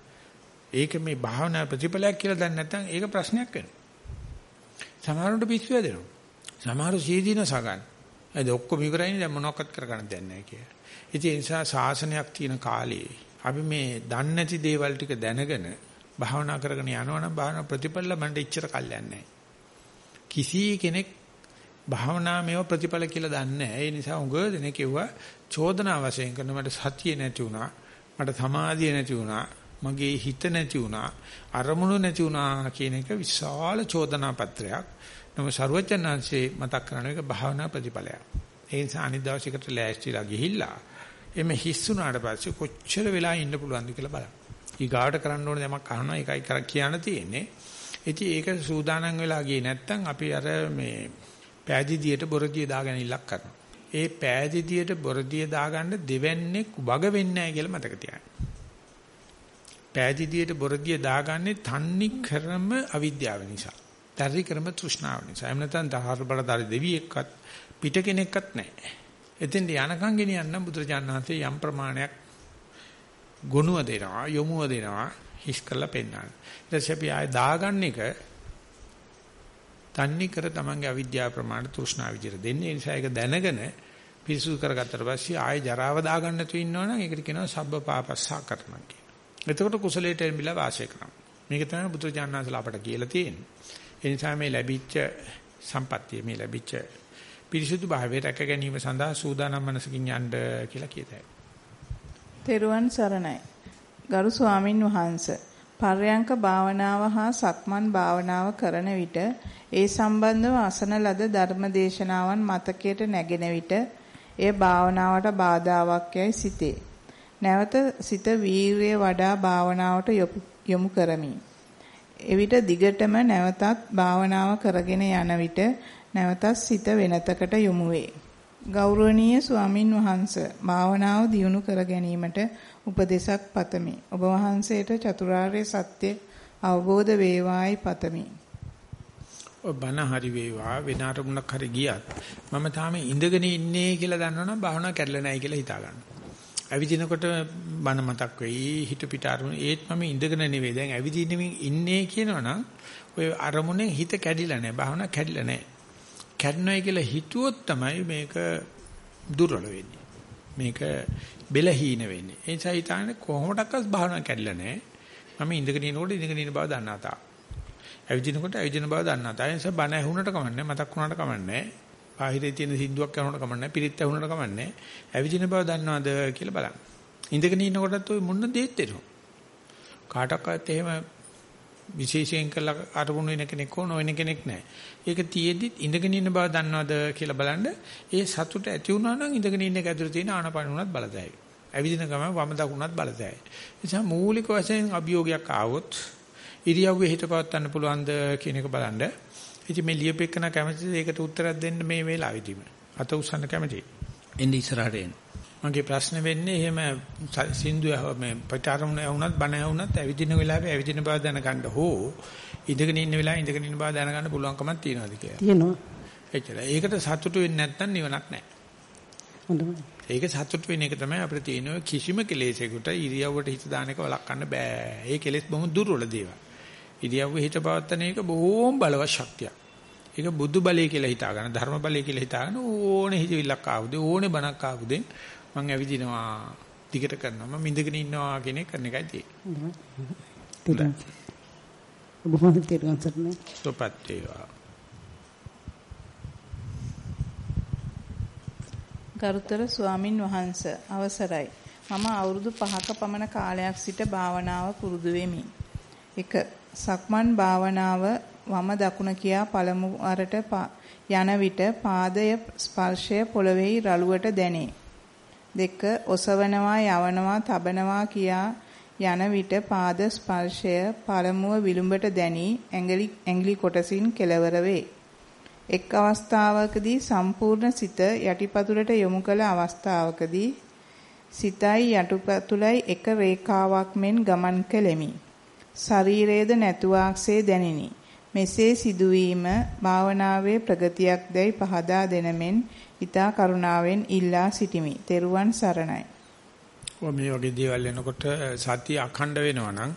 [SPEAKER 1] ඒක මේ භාවනා ප්‍රතිඵලයක් කියලා දන්නේ නැත්නම් ඒක ප්‍රශ්නයක් වෙනවා. සමහරවිට පිස්සු වැදෙනවා. සමහරු සීදීන සගන්. ඒ ඔක්කොම ඉවරයිනේ දැන් මොනවක්වත් කරගන්න දෙයක් නැහැ කියලා. ඉතින් ඒ නිසා ශාසනයක් තියෙන කාලේ අපි මේ දන්නේ නැති දේවල් ටික දැනගෙන භාවනා කරගෙන යනවනම් භාවනා ප්‍රතිඵල ලබන්න ඉච්චර කල්යන්නේ කිසි කෙනෙක් භාවනා මේව ප්‍රතිඵල කියලා දන්නේ නැහැ. ඒ නිසා උග දෙනේ කිව්වා චෝදනා වශයෙන් කරන මට සතිය නැති වුණා. මට සමාධිය නැති වුණා. මගේ හිත නැති වුණා. අරමුණු නැති වුණා කියන එක විශාල චෝදනා පත්‍රයක්. නම ਸਰවචනංශේ මතක් කරන එක භාවනා ප්‍රතිඵලයක්. ඒ නිසා අනිත් දවසේකට ලෑස්තිලා ගිහිල්ලා එමෙ හිස්සුනාට පස්සේ කොච්චර වෙලා ඉන්න පුළුවන්ද කියලා බලන්න. ඊගාට කරන්න ඕනේ යමක් අහනවා ඒකයි කර කියන්න තියෙන්නේ. ඉතින් ඒක සූදානම් වෙලා ගියේ නැත්තම් අපි අර මේ පෑදිදියට බොරදිය දාගෙන ඉලක්ක කරනවා. ඒ පෑදිදියට බොරදිය දාගන්න දෙවන්නේ වග වෙන්නේ නැහැ කියලා මතක තියාගන්න. පෑදිදියට බොරදිය දාගන්නේ තන්නි ක්‍රම අවිද්‍යාව නිසා. තරි ක්‍රම තෘෂ්ණාව නිසා. එහෙම නැත්නම් දහර බලදාරි දෙවියෙක්වත් පිට කෙනෙක්වත් නැහැ. එතෙන්ට යනකම් ගෙනියන්න බුදුරජාණන් වහන්සේ යම් ප්‍රමාණයක් ගුණුව දෙනවා යොමුව දෙනවා හිස් කරලා පෙන්නන්න. ඊට පස්සේ අපි ආය දාගන්න එක තන්නේ කර තමන්ගේ අවිද්‍යාව ප්‍රමාණ තෘෂ්ණාව විදිහට දෙන්නේ. ඒ නිසා ඒක දැනගෙන පිරිසුදු කරගත්තට පස්සේ ආය ජරාව දාගන්න තු ඉන්නවනම් ඒකට කියනවා සබ්බ පාපස්සා කරනවා කියලා. එතකොට කුසලයට එමිලා වාසය කරනවා. මේක තමයි බුදුරජාණන් වහන්සේලා අපට කියලා තියෙන්නේ. ඒ නිසා මේ ලැබිච්ච සම්පත්තිය මේ ලැබිච්ච පිරිසුදු භාවය රැක ගැනීම සඳහා සූදානම් මනසකින් යන්න කියලා කියතයි.
[SPEAKER 2] තෙරුවන් සරණයි. ගරු ස්වාමින් වහන්සේ පර්යංක භාවනාව හා සක්මන් භාවනාව කරන විට ඒ සම්බන්ධව අසන ලද ධර්මදේශනාවන් මතකයට නැගෙන විට එය භාවනාවට බාධාවක් යයි සිතේ. නැවත සිත වීර්යය වඩා භාවනාවට යොමු කරමි. එවිට දිගටම නැවතත් භාවනාව කරගෙන යන විට නැවතත් සිත වෙනතකට යොමු වේ. ගෞරවනීය ස්වාමින් වහන්සේ භාවනාව දියුණු කර ගැනීමට උපදේශක් පතමි. ඔබ වහන්සේට චතුරාර්ය සත්‍ය අවබෝධ වේවායි පතමි.
[SPEAKER 1] බණ හරි වේවා වෙන අරමුණක් හරි ගියත් මම තාම ඉඳගෙන ඉන්නේ කියලා දන්නවනම් භාවනාව කැඩලා නැහැ කියලා හිතා ගන්න. ඇවිදිනකොට බණ මතක් වෙයි හිත පිට අරමුණ ඒත් මම ඉඳගෙන නෙවෙයි දැන් ඇවිදින්නමින් ඉන්නේ කියනවනම් ඔය අරමුණෙන් හිත කැඩිලා නැහැ භාවනාව කැඩිලා නැහැ. කැඩනොයි කියලා හිතුවොත් තමයි මේක දුර්වල වෙන්නේ. මේක බෙලහීන වෙන්නේ. ඒ නිසා හිතන්නේ කොහොමඩක්වත් භාවනාව කැඩිලා නැහැ. මම ඉඳගෙන ඉනකොට ඉඳගෙන ඉන්න බව දන්නා තා. ඇවිදිනකොට ඇවිදින බව දන්නා තා. ඒ නිසා බණ ඇහුනට කමන්නේ මතක් වුණාට කමන්නේ. බාහිරේ තියෙන සින්දුවක් කරනකොට කමන්නේ පිරිත් ඇහුනට කමන්නේ. ඇවිදින බව දන්නවද කියලා බලන්න. ඉඳගෙන ඉන්නකොටත් ওই මොන දෙයක් දෙනවා. කාටවත් එහෙම විශේෂයෙන් කළ අරමුණු වෙන කෙනෙක් හෝ නොවන කෙනෙක් නැහැ. ඒක තියේදි ඉඳගෙන ඉන්න බව දන්නවද කියලා බලන්න. ඒ සතුට ඇති වුණා නම් ඉඳගෙන ඉන්න එක ඇතුළේ තියෙන ආනපනුණත් බලතැයි. ඇවිදින ගමන් වම දකුණත් බලතැයි. ඒ නිසා මූලික වශයෙන් අභියෝගයක් ආවොත් ඉරියව්වේ හිත පවත්වන්න පුළුවන්ද කියන එක බලන්න. ඉතින් මේ ලියපෙකන කැමතිද ඒකට උත්තරයක් දෙන්න මේ වෙලාවෙදිම. අත උස්සන්න කැමතියි. එන්නේ ඉස්සරහට එන්න. මගේ ප්‍රශ්න වෙන්නේ එහෙම සින්දු මේ පිටාරමුණ වුණත් බණ වුණත් ඇවිදින වෙලාවේ ඇවිදින බව දැනගන්න හෝ ඉඳගෙන ඉන්න වෙලාවේ ඉඳගෙන ඉන්න බව දැනගන්න පුළුවන්කමක් තියනවාද කියලා.
[SPEAKER 2] තියෙනවා.
[SPEAKER 1] එච්චර. ඒකට සතුටු වෙන්නේ නැත්නම් නිවනක් නැහැ.
[SPEAKER 2] හොඳයි.
[SPEAKER 1] ඒක සතුටු වෙන එක තමයි අපිට තියෙන කිසිම කෙලෙසයකට ඉරියව්වට හිත දාන එක වළක්වන්න බෑ. ඒ කෙලෙස් බොහොම දුර්වල දේවල්. ඉරියව්වේ හිත පවත්තන එක බොහොම බලවත් ශක්තියක්. ඒක බුදු බලය කියලා හිතා ගන්න ධර්ම බලය කියලා හිතා ගන්න ඕනේ හිතවිල්ලක් ආවුද ඕනේ බණක් ආවුද මං ඇවිදිනවා දිගට කරනවා මම ඉඳගෙන ඉන්නවා කියන එක කරන එකයි තියෙන්නේ.
[SPEAKER 2] බොහොම තේරුම් ගන්න.
[SPEAKER 1] සුපත් වේවා.
[SPEAKER 2] ගරුතර ස්වාමින් වහන්ස අවසරයි. මම අවුරුදු 5ක පමණ කාලයක් සිට භාවනාව පුරුදු වෙමි. 1. සක්මන් භාවනාව වම දකුණ කියා පළමු වරට යන විට පාදය ස්පර්ශය පොළවේ රළුවට දැනේ. දෙක ඔසවනවා යවනවා තබනවා කියා යන විට පාද ස්පර්ශය පළමුව විලුඹට දැනී ඇඟිලි ඇඟිලි කොටසින් කෙලවර වේ. එක් අවස්ථාවකදී සම්පූර්ණ සිත යටිපතුලට යොමු කළ අවස්ථාවකදී සිතයි යටුපතුලයි එක රේඛාවක් මෙන් ගමන් කෙලෙමි. ශරීරයේද නැතුවාක්සේ දැනිනි. මෙසේ සිදුවීම භාවනාවේ ප්‍රගතියක් දැයි පහදා දෙනමෙන් ඊතා කරුණාවෙන් ඉල්ලා සිටිමි. තෙරුවන් සරණයි.
[SPEAKER 1] ඔය මේ වගේ දේවල් එනකොට සතිය අඛණ්ඩ වෙනවා නම්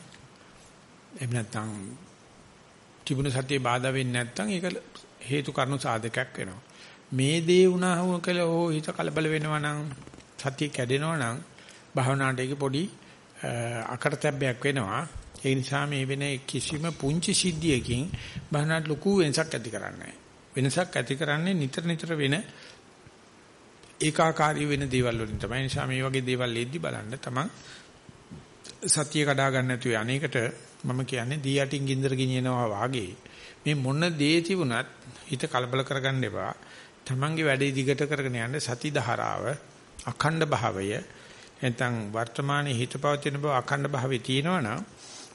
[SPEAKER 1] එහෙම නැත්නම් තිබුණ සතිය බාධා වෙන්නේ නැත්නම් ඒක හේතු කාරණු සාධකයක් වෙනවා. මේ දේ වුණා වුණ කල ඕ හිත කලබල වෙනවා නම් සතිය කැඩෙනවා නම් භාවනාවට ඒක පොඩි අකටතැබ්බයක් වෙනවා. ඒ නිසා මේ වෙන කිසිම පුංචි සිද්ධියකින් භාවනාවට ලොකු වෙනසක් ඇති කරන්නේ වෙනසක් ඇති කරන්නේ නිතර නිතර වෙන ඒකාකාරී වෙන දේවල් වලින් තමයි. නිසා මේ වගේ දේවල් එද්දි බලන්න තමන් සතිය කඩා ගන්න නැතුව අනේකට මම කියන්නේ දී යටින් ගින්දර ගෙනියනවා වාගේ මේ මොන දේ තිබුණත් හිත කලබල කරගන්න එපා. තමන්ගේ වැඩේ දිගට කරගෙන යන්න සති ධාරාව අඛණ්ඩ භාවය නැත්නම් වර්තමානයේ හිත පවතින බව අඛණ්ඩ භාවයේ තියෙනවනම්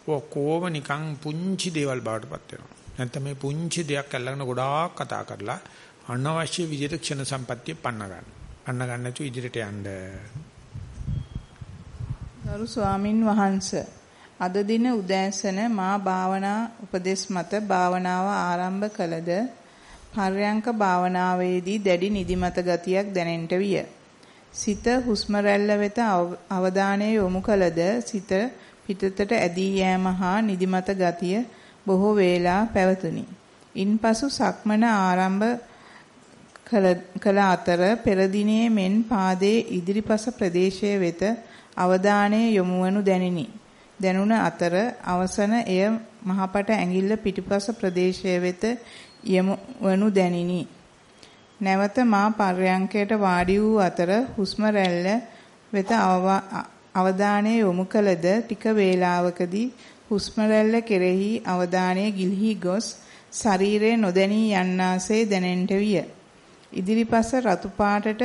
[SPEAKER 1] ඔක්කොම නිකන් පුංචි දේවල් බවට පත් වෙනවා. නැත්නම් මේ පුංචි දෙයක් අල්ලගෙන ගොඩාක් කතා කරලා අනවශ්‍ය විදිහට ක්ෂණ සම්පත්තිය පන්න ගන්න. පන්න ගන්න නැතුව ඉදිරියට යන්න.
[SPEAKER 2] ගරු ස්වාමින් වහන්සේ අද දින උදෑසන මා භාවනා උපදේශ මත භාවනාව ආරම්භ කළද පර්යංක භාවනාවේදී දැඩි නිදිමත ගතියක් දැනෙන්නට විය. සිත හුස්ම රැල්ල වෙත අවධානය යොමු කළද සිත පිටතට ඇදී යෑම හා නිදිමත ගතිය බොහෝ වේලා පැවතුණි. ඉන්පසු සක්මන ආරම්භ කළ අතර පෙර දිනේ මෙන් පාදයේ ඉදිරිපස ප්‍රදේශයේ වෙත අවධානය යොමු වනු දැනිනි. දැනුණ අතර අවසන එය මහපට ඇඟිල්ල පිටිපස ප්‍රදේශයේ වෙත යොමු වනු දැනිනි. නැවත මා පර්යංකයට වාඩි වූ අතර හුස්ම රැල්ල වෙත අවධානය යොමු කළද ටික වේලාවකදී හුස්ම රැල්ල කෙරෙහි අවධානය ගිලිහි ගොස් ශරීරයේ නොදැනී යන්නාසේ දැනෙන්නට විය. ඉදිරිපස රතු පාටට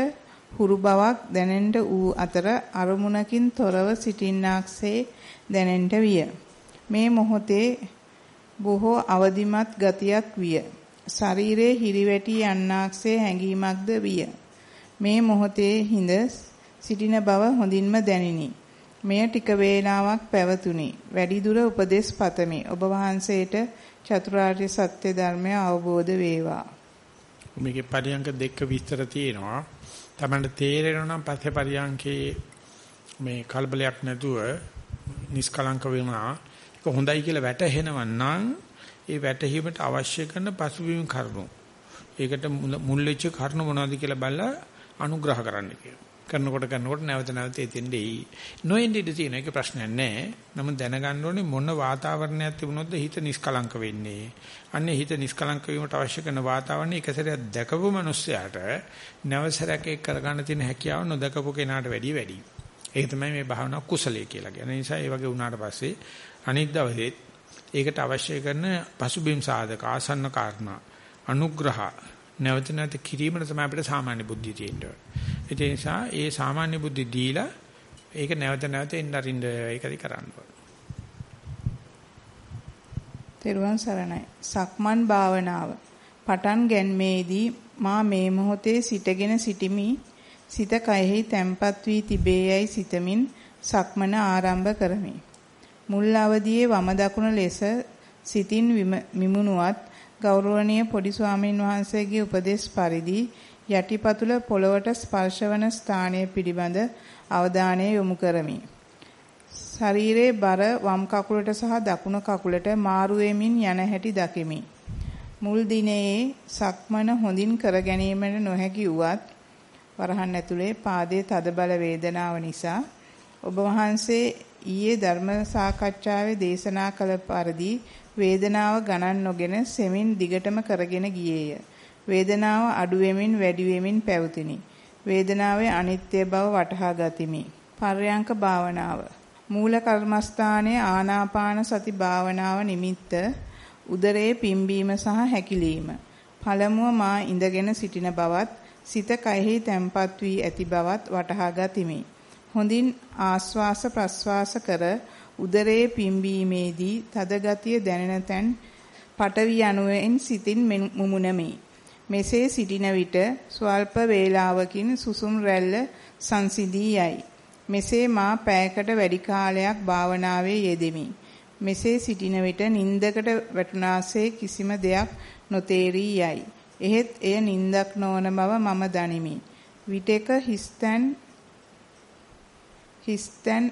[SPEAKER 2] හුරු බවක් දැනෙන්නට වූ අතර අරමුණකින් තොරව සිටින්නාක්සේ දැනෙන්නට විය. මේ මොහොතේ බොහෝ අවදිමත් ගතියක් විය. ශරීරයේ හිරිවැටි යන්නාක්සේ හැඟීමක්ද විය. මේ මොහොතේ හිඳ සිටින බව හොඳින්ම දැනිනි. මෙය ටික වේලාවක් පැවතුණි. වැඩි දුර උපදෙස් පතමි. ඔබ වහන්සේට චතුරාර්ය සත්‍ය ධර්මය අවබෝධ වේවා.
[SPEAKER 1] මේකේ පරියංක දෙක විස්තර තියෙනවා. තමන්ට තේරෙනවා නම් පස්සේ පරියංකේ මේ කලබලයක් නැතුව නිස්කලංක වෙනවා. ඒක හොඳයි කියලා වැටහෙනවා නම් ඒ වැටහීමට අවශ්‍ය කරන පසුබිම් කරුණු. ඒකට මුල් වෙච්ච කරුණු මොනවද කියලා බලලා අනුග්‍රහ කරන්න කියලා. කරනකොට කරනකොට නැවත නැවත එතෙන්ද එයි. නොඑන්නේ ඉඳී තියෙන එක ප්‍රශ්නයක් නැහැ. නමුත් දැනගන්න ඕනේ මොන වාතාවරණයක් තිබුණොත්ද හිත නිස්කලංක වෙන්නේ. අන්නේ හිත නිස්කලංක වීමට අවශ්‍ය කරන වාතාවරණය එක සැරයක් දැකපු මිනිස්සයාට නැවසරයක් එක් කරගන්න තියෙන හැකියාව නොදකපු කෙනාට වැඩිය වැඩි. ඒක තමයි මේ භාවනා කුසලයේ කියලා කියන්නේ. ඒ නිසා ඒ වගේ වුණාට පස්සේ අනිත් දවසෙත් ඒකට අවශ්‍ය කරන පසුබිම් සාධක ආසන්න කාරණා අනුග්‍රහ නැවත නැවත කිරීමට තමයි අපිට සාමාන්‍ය බුද්ධිය තියෙන්නේ. ඒ නිසා ඒ සාමාන්‍ය බුද්ධි දීලා ඒක නැවත නැවත එන්න අරින්න ඒකයි කරන්න ඕනේ.
[SPEAKER 2] තෙරුවන් සරණයි. සක්මන් භාවනාව. පටන් ගැන්මේදී මා මේ මොහොතේ සිටගෙන සිටිමි. සිත කයෙහි තැම්පත් වී තිබේයයි සිතමින් සක්මන ආරම්භ කරමි. මුල් අවදියේ වම දකුණ ලෙස සිතින් විමුණුවත් ගෞරවනීය පොඩි ස්වාමීන් වහන්සේගේ උපදේශ පරිදි යටිපතුල පොළවට ස්පර්ශවන ස්ථානය පිළිබඳ අවධානය යොමු කරමි. ශරීරයේ බර වම් කකුලට සහ දකුණු කකුලට මාරු වෙමින් යන හැටි දකිමි. මුල් දිනේ සක්මන හොඳින් කර ගැනීමට නොහැකි වුවත් වරහන් ඇතුලේ පාදයේ තදබල වේදනාව නිසා ඔබ වහන්සේ ඊයේ ධර්ම සාකච්ඡාවේ දේශනා කළ පරිදි වේදනාව ගණන් නොගෙන සෙමින් දිගටම කරගෙන ගියේය. වේදනාව අඩු වෙමින් වැඩි වෙමින් පැවතිනි. වේදනාවේ අනිත්‍ය බව වටහා ගතිමි. පර්යංක භාවනාව. මූල කර්මස්ථානයේ ආනාපාන සති භාවනාව නිමිත්ත උදරයේ පිම්බීම සහ හැකිලීම. පළමුව මා ඉඳගෙන සිටින බවත් සිත කයෙහි තැම්පත් වී ඇති බවත් වටහා ගතිමි. හොඳින් ආස්වාස ප්‍රස්වාස කර උදරයේ පිම්බීමේදී තද ගතිය දැනෙන තැන් පටවි යනුවෙන් සිතින් මුමුණමි. මෙසේ සිටින විට ස්වල්ප වේලාවකින් සුසුම් රැල්ල සංසිඳී යයි. මෙසේ මා පැයකට වැඩි කාලයක් භාවනාවේ යෙදෙමි. මෙසේ සිටින විට නින්දකට වැටුණාසේ කිසිම දෙයක් නොතේරී යයි. එහෙත් එය නින්දක් නොවන බව මම දනිමි. විටක හිස්තන් හිස්තන්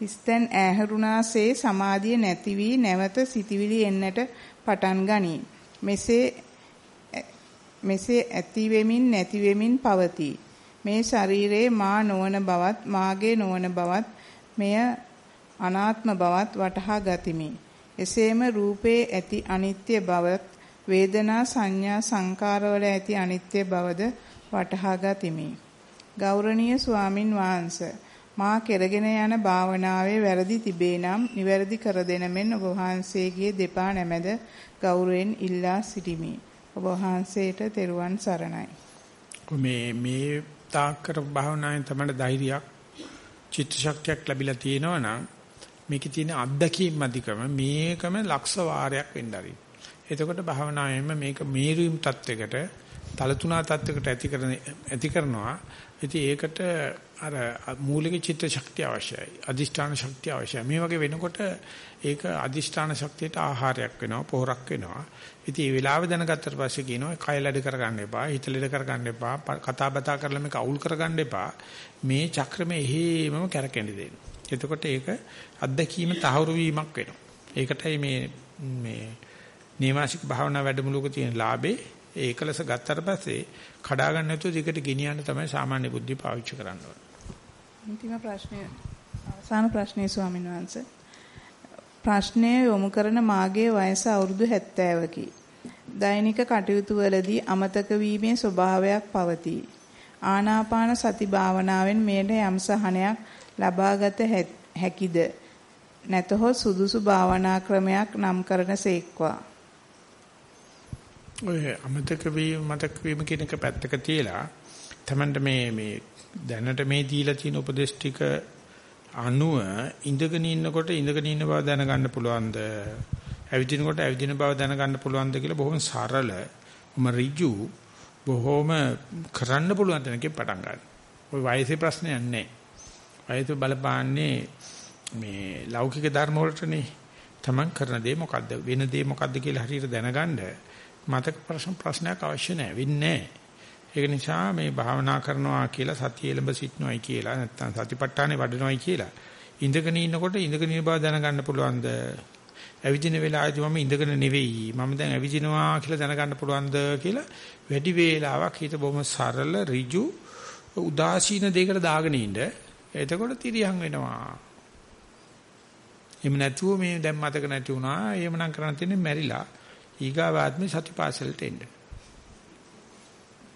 [SPEAKER 2] හිස්තන් ඇහැරුණාසේ සමාධිය නැති වී නැවත සිටිවිලි එන්නට පටන් ගනී. මෙසේ මෙසේ ඇති වෙමින් නැති වෙමින් පවතී. මේ ශරීරයේ මා නොවන බවත් මාගේ නොවන බවත් මෙය අනාත්ම බවත් වටහා ගතිමි. එසේම රූපේ ඇති අනිත්‍ය බවත් වේදනා සංඥා සංකාරවල ඇති අනිත්‍ය බවද වටහා ගතිමි. ගෞරවනීය ස්වාමින් වහන්සේ මා කෙරගෙන යන භාවනාවේ වැරදි තිබේ නම් නිවැරදි කර දෙන මෙන් ඔබ වහන්සේගේ දෙපා නැමෙද ගෞරවයෙන් ඉල්ලා සිටිමි. ඔබ වහන්සේට තෙරුවන් සරණයි.
[SPEAKER 1] මේ මේ තාක් කර භාවනාවෙන් තමයි ධෛර්යයක් චිත්ත ශක්තියක් ලැබිලා තියෙනවා නම් මේකේ තියෙන අත්දැකීම් අධිකම මේකම ලක්ෂ වාරයක් වෙන්න ඇති. එතකොට භාවනාවෙන්ම මේක මේරුම් තත්වයකට තලතුණා තත්වයකට ඇති කරන ඇති කරනවා. ඉතින් ඒකට අර මූලික චිත්ත ශක්තිය අවශ්‍යයි. අදිෂ්ඨාන ශක්තිය අවශ්‍යයි. මේ වගේ වෙනකොට ඒක අදිෂ්ඨාන ශක්තියට ආහාරයක් වෙනවා, පොහොරක් වෙනවා. ඉතින් මේ වෙලාව දැනගත්තට පස්සේ කියනවා කය ලැඩ කරගන්න එපා, හිත ලැඩ කරගන්න එපා, කතා බතා කරලා මේක අවුල් කරගන්න එපා. මේ චක්‍රෙම එහෙමම කැරකෙන්න දෙන්න. එතකොට ඒක අත්දැකීම තහවුරු වීමක් වෙනවා. ඒකටයි මේ මේ නේවාසික භාවනා වැඩමුළුවක තියෙන ලාභේ ඒකලස ගත්තට පස්සේ කඩා ගන්න නැතුව දිගට ගෙනියන්න තමයි සාමාන්‍ය බුද්ධිය පාවිච්චි කරන්න ඕනේ.
[SPEAKER 2] අන්තිම ප්‍රශ්නය අවසාන ප්‍රශ්නය ස්වාමීන් වහන්සේ. ප්‍රශ්නය යොමු කරන මාගේ වයස අවුරුදු 70කි. දෛනික කටයුතු වලදී අමතක වීමේ ස්වභාවයක් පවතී. ආනාපාන සති භාවනාවෙන් මෙයට යම් සහනයක් ලබාගත හැකිද? නැතහොත් සුදුසු භාවනා ක්‍රමයක් නම් කරන සේක්වා.
[SPEAKER 1] ඔය අමතක වීම මතක වීම කියන එක පැත්තක තියලා තමන්ට මේ මේ දැනට මේ දීලා තියෙන උපදේශ ටික අනුව ඉඳගෙන ඉන්නකොට ඉඳගෙන ඉන්න බව දැනගන්න පුළුවන්ද? ඇවිදිනකොට ඇවිදින බව දැනගන්න පුළුවන්ද කියලා බොහොම සරල, ඍජු, බොහොම කරන්න පුළුවන් තැනකින් පටන් ගන්න. ඔය වයසේ ප්‍රශ්නයක් නැහැ. වයස බලපාන්නේ මේ ලෞකික ධර්ම වලටනේ. තමන් කරන දේ මොකද්ද? වෙන දේ මොකද්ද කියලා හරියට දැනගන්න මතක ප්‍රශ්න ප්‍රශ්නයක් අවශ්‍ය නැහැ. වෙන්නේ නැහැ. ඒක නිසා මේ භාවනා කරනවා කියලා සතිය එළඹ සිටනොයි කියලා නැත්නම් සතිපට්ඨානේ වඩනොයි කියලා ඉඳගෙන ඉන්නකොට ඉඳගෙන ඉන්න බව දැනගන්න පුළුවන්ද? ඇවිදින වෙලාවදී මම ඉඳගෙන නෙවෙයි මම දැන් ඇවිදිනවා කියලා දැනගන්න පුළුවන්ද කියලා වැඩි වේලාවක් හිත බොහොම සරල ඍජු උදාසීන දෙයකට දාගෙන ඉන්න. එතකොට තිරියන් වෙනවා. එහෙම නැතුව මේ දැන් මතක නැති වුණා. එහෙමනම් කරන්න තියෙන්නේ මැරිලා ඊගාවාත්මේ සතිපාසලට එන්න.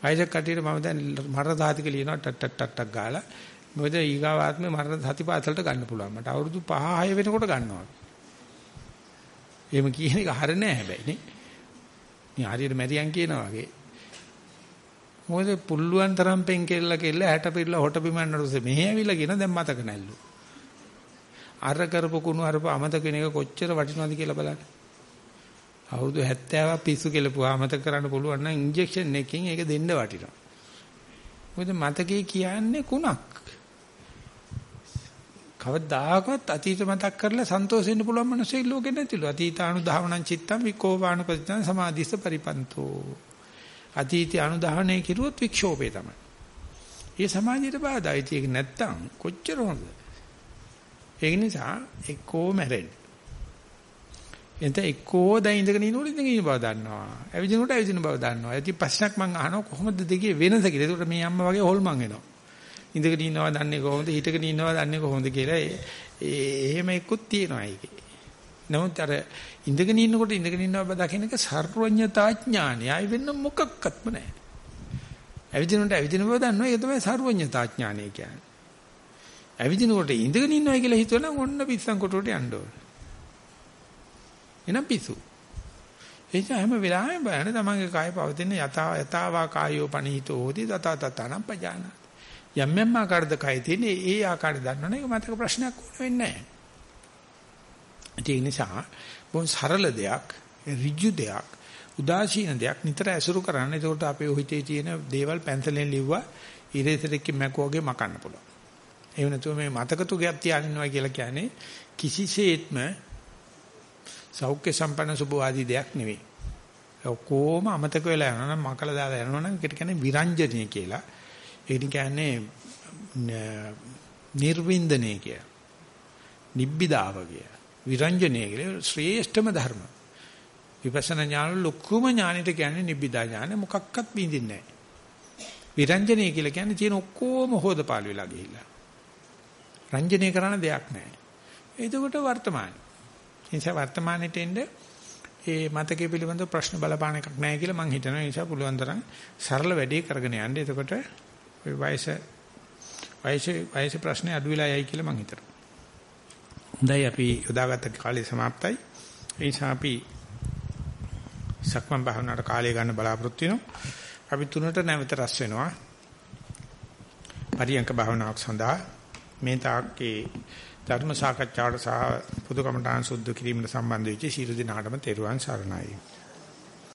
[SPEAKER 1] වයසක කටියට මම දැන් මරණ සාතික ලියනවා ටක් ටක් ටක් ටක් ගාලා. මොකද ඊගාවාත්මේ මරණ සතිපාසලට ගන්න පුළුවන්. මට අවුරුදු 5 6 වෙනකොට ගන්නවා. එහෙම කියන එක හරිය නෑ හැබැයි නේ. මේ හරියට මැරියන් කියනවා වගේ. මොකද පුල්ලුවන් තරම් පෙන් කෙල්ල කෙල්ල හැට පිරලා හොට බිමන්නට මෙහෙ ඇවිල්ලා කියන දැන් මතක නැල්ලු. අර කරපු කුණු අරපු අමතක වෙන එක කොච්චර වටිනවද කියලා බලන්න. අවුරුදු 70ක් පිස්සු කෙලපුවා මතක කරන්න පුළුවන් නම් ඉන්ජෙක්ෂන් එකකින් ඒක දෙන්න වටිනවා. මොකද මතකේ කියන්නේ කුණක්. කවදාකවත් අතීත මතක් කරලා සන්තෝෂ වෙන්න පුළුවන් මිනිස්සෙක් ලෝකේ නැතිලු. අතීතානුධාවනං චිත්තං විකෝපානුපදිතං සමාධිස්ස පරිපන්තෝ. අතීතය අනුධාවනය කිරුවොත් වික්ෂෝපේ තමයි. ඒ සමාජයට බාධායි ඒක නැත්තම් කොච්චර හොඳද? ඒ නිසා එක්කෝ මැරෙන්න. එතන එක්කෝ දැන් ඉඳගෙන ඉන්නකොට ඉඳගෙන ඉන්න බව දන්නවා. ඇවිදිනකොට ඇවිදින බව දන්නවා. ඉතින් ප්‍රශ්නක් මම අහනවා කොහොමද දෙකේ වෙනස කියලා. ඒකට මේ අම්මා වගේ හොල්මන් වෙනවා. ඉඳගෙන ඉන්නවා දන්නේ කොහොමද හිටගෙන ඉන්නවා දන්නේ කොහොමද කියලා එහෙම එක්කුත් තියෙනවා ඒකේ. නමුත් අර ඉඳගෙන ඉන්නකොට ඉඳගෙන ඉන්නවා බව දකින්න එක සර්වඥතා ඥානය. ආයි වෙන මොකක්වත්ම නැහැ. ඇවිදිනකොට ඇවිදින බව දන්නවා ඒක තමයි සර්වඥතා ඥානය කියන්නේ. ඇවිදිනකොට ඉඳගෙන ඉන්නවා කියලා හිතුවනම් ඔන්න පිස්සන් කොටුවට යන්න ඕනේ. එනම් පිසු. එනිසා හැම වෙලාවෙම බලන්න තමන්ගේ කාය පවතින යථා යථාවා කායෝ පනිහිතෝ හෝති තත තතනම් පජාන. යම් යම් ආකාරද කය තියෙන ඒ ආකාරය දන්නවනේ ඒක මතක ප්‍රශ්නයක් ඕන වෙන්නේ නැහැ. ඒ නිසා බොහොම සරල දෙයක්, ඍජු දෙයක්, උදාසීන දෙයක් නිතර ඇසුරු කරන්න. ඒකට අපේ හිතේ තියෙන දේවල් පැන්සලෙන් ලිව්වා ඉරේතරෙක්ගේ මැකුවගේ මකන්න පුළුවන්. එහෙම නැතුව මේ මතක තුගයක් තියාගෙන ඉන්නවා කියලා කියන්නේ කිසිසේත්ම සෞඛ්‍ය සම්පන්න සුභවාදී දෙයක් නෙවෙයි. ඔක්කොම අමතක වෙලා යනවා නම් මකලා දාලා යනවා නම් ඒකට කියන්නේ විරංජනීය කියලා. ඒක කියන්නේ නිර්වින්දනය කිය. නිබ්බිදාව කිය. විරංජනීය කියලා ශ්‍රේෂ්ඨම ධර්ම. විපස්සනා ඥාන ලොකුම ඥානෙට කියන්නේ නිබ්බිදා ඥාන මොකක්වත් බින්දින්නේ නැහැ. විරංජනීය කියලා කියන්නේ තියෙන ඔක්කොම හොදපාලු වෙලා ගිහිල්ලා. රංජනීය කරන දෙයක් නැහැ. එතකොට වර්තමානයි. නිසා වර්තමානෙට එන්න ඒ මතකයේ පිළිබඳ ප්‍රශ්න බලපාන එකක් නැහැ කියලා මම හිතනවා. ඒ නිසා පුළුවන් තරම් සරල වැඩේ කරගෙන යන්න. එතකොට ওই වයස වයස වයස ප්‍රශ්නේ අඩු වෙලා යයි කියලා මම හිතනවා. හොඳයි අපි යොදාගත්ත කාලය સમાප්තයි. ඒ නිසා අපි සක්මන් භාවනාවට කාලය ගන්න බලාපොරොත්තු වෙනවා. අපි තුනට නැවත රැස් වෙනවා. පරියංක භාවනාවක් සඳහා මේ තාක්කේ ධර්ම සාකච්ඡාවට සහ පුදුකමඨාන් සුද්ධ කිරීමට සම්බන්ධ වෙච්ච ශීල දිනාටම තෙරුවන් සරණයි.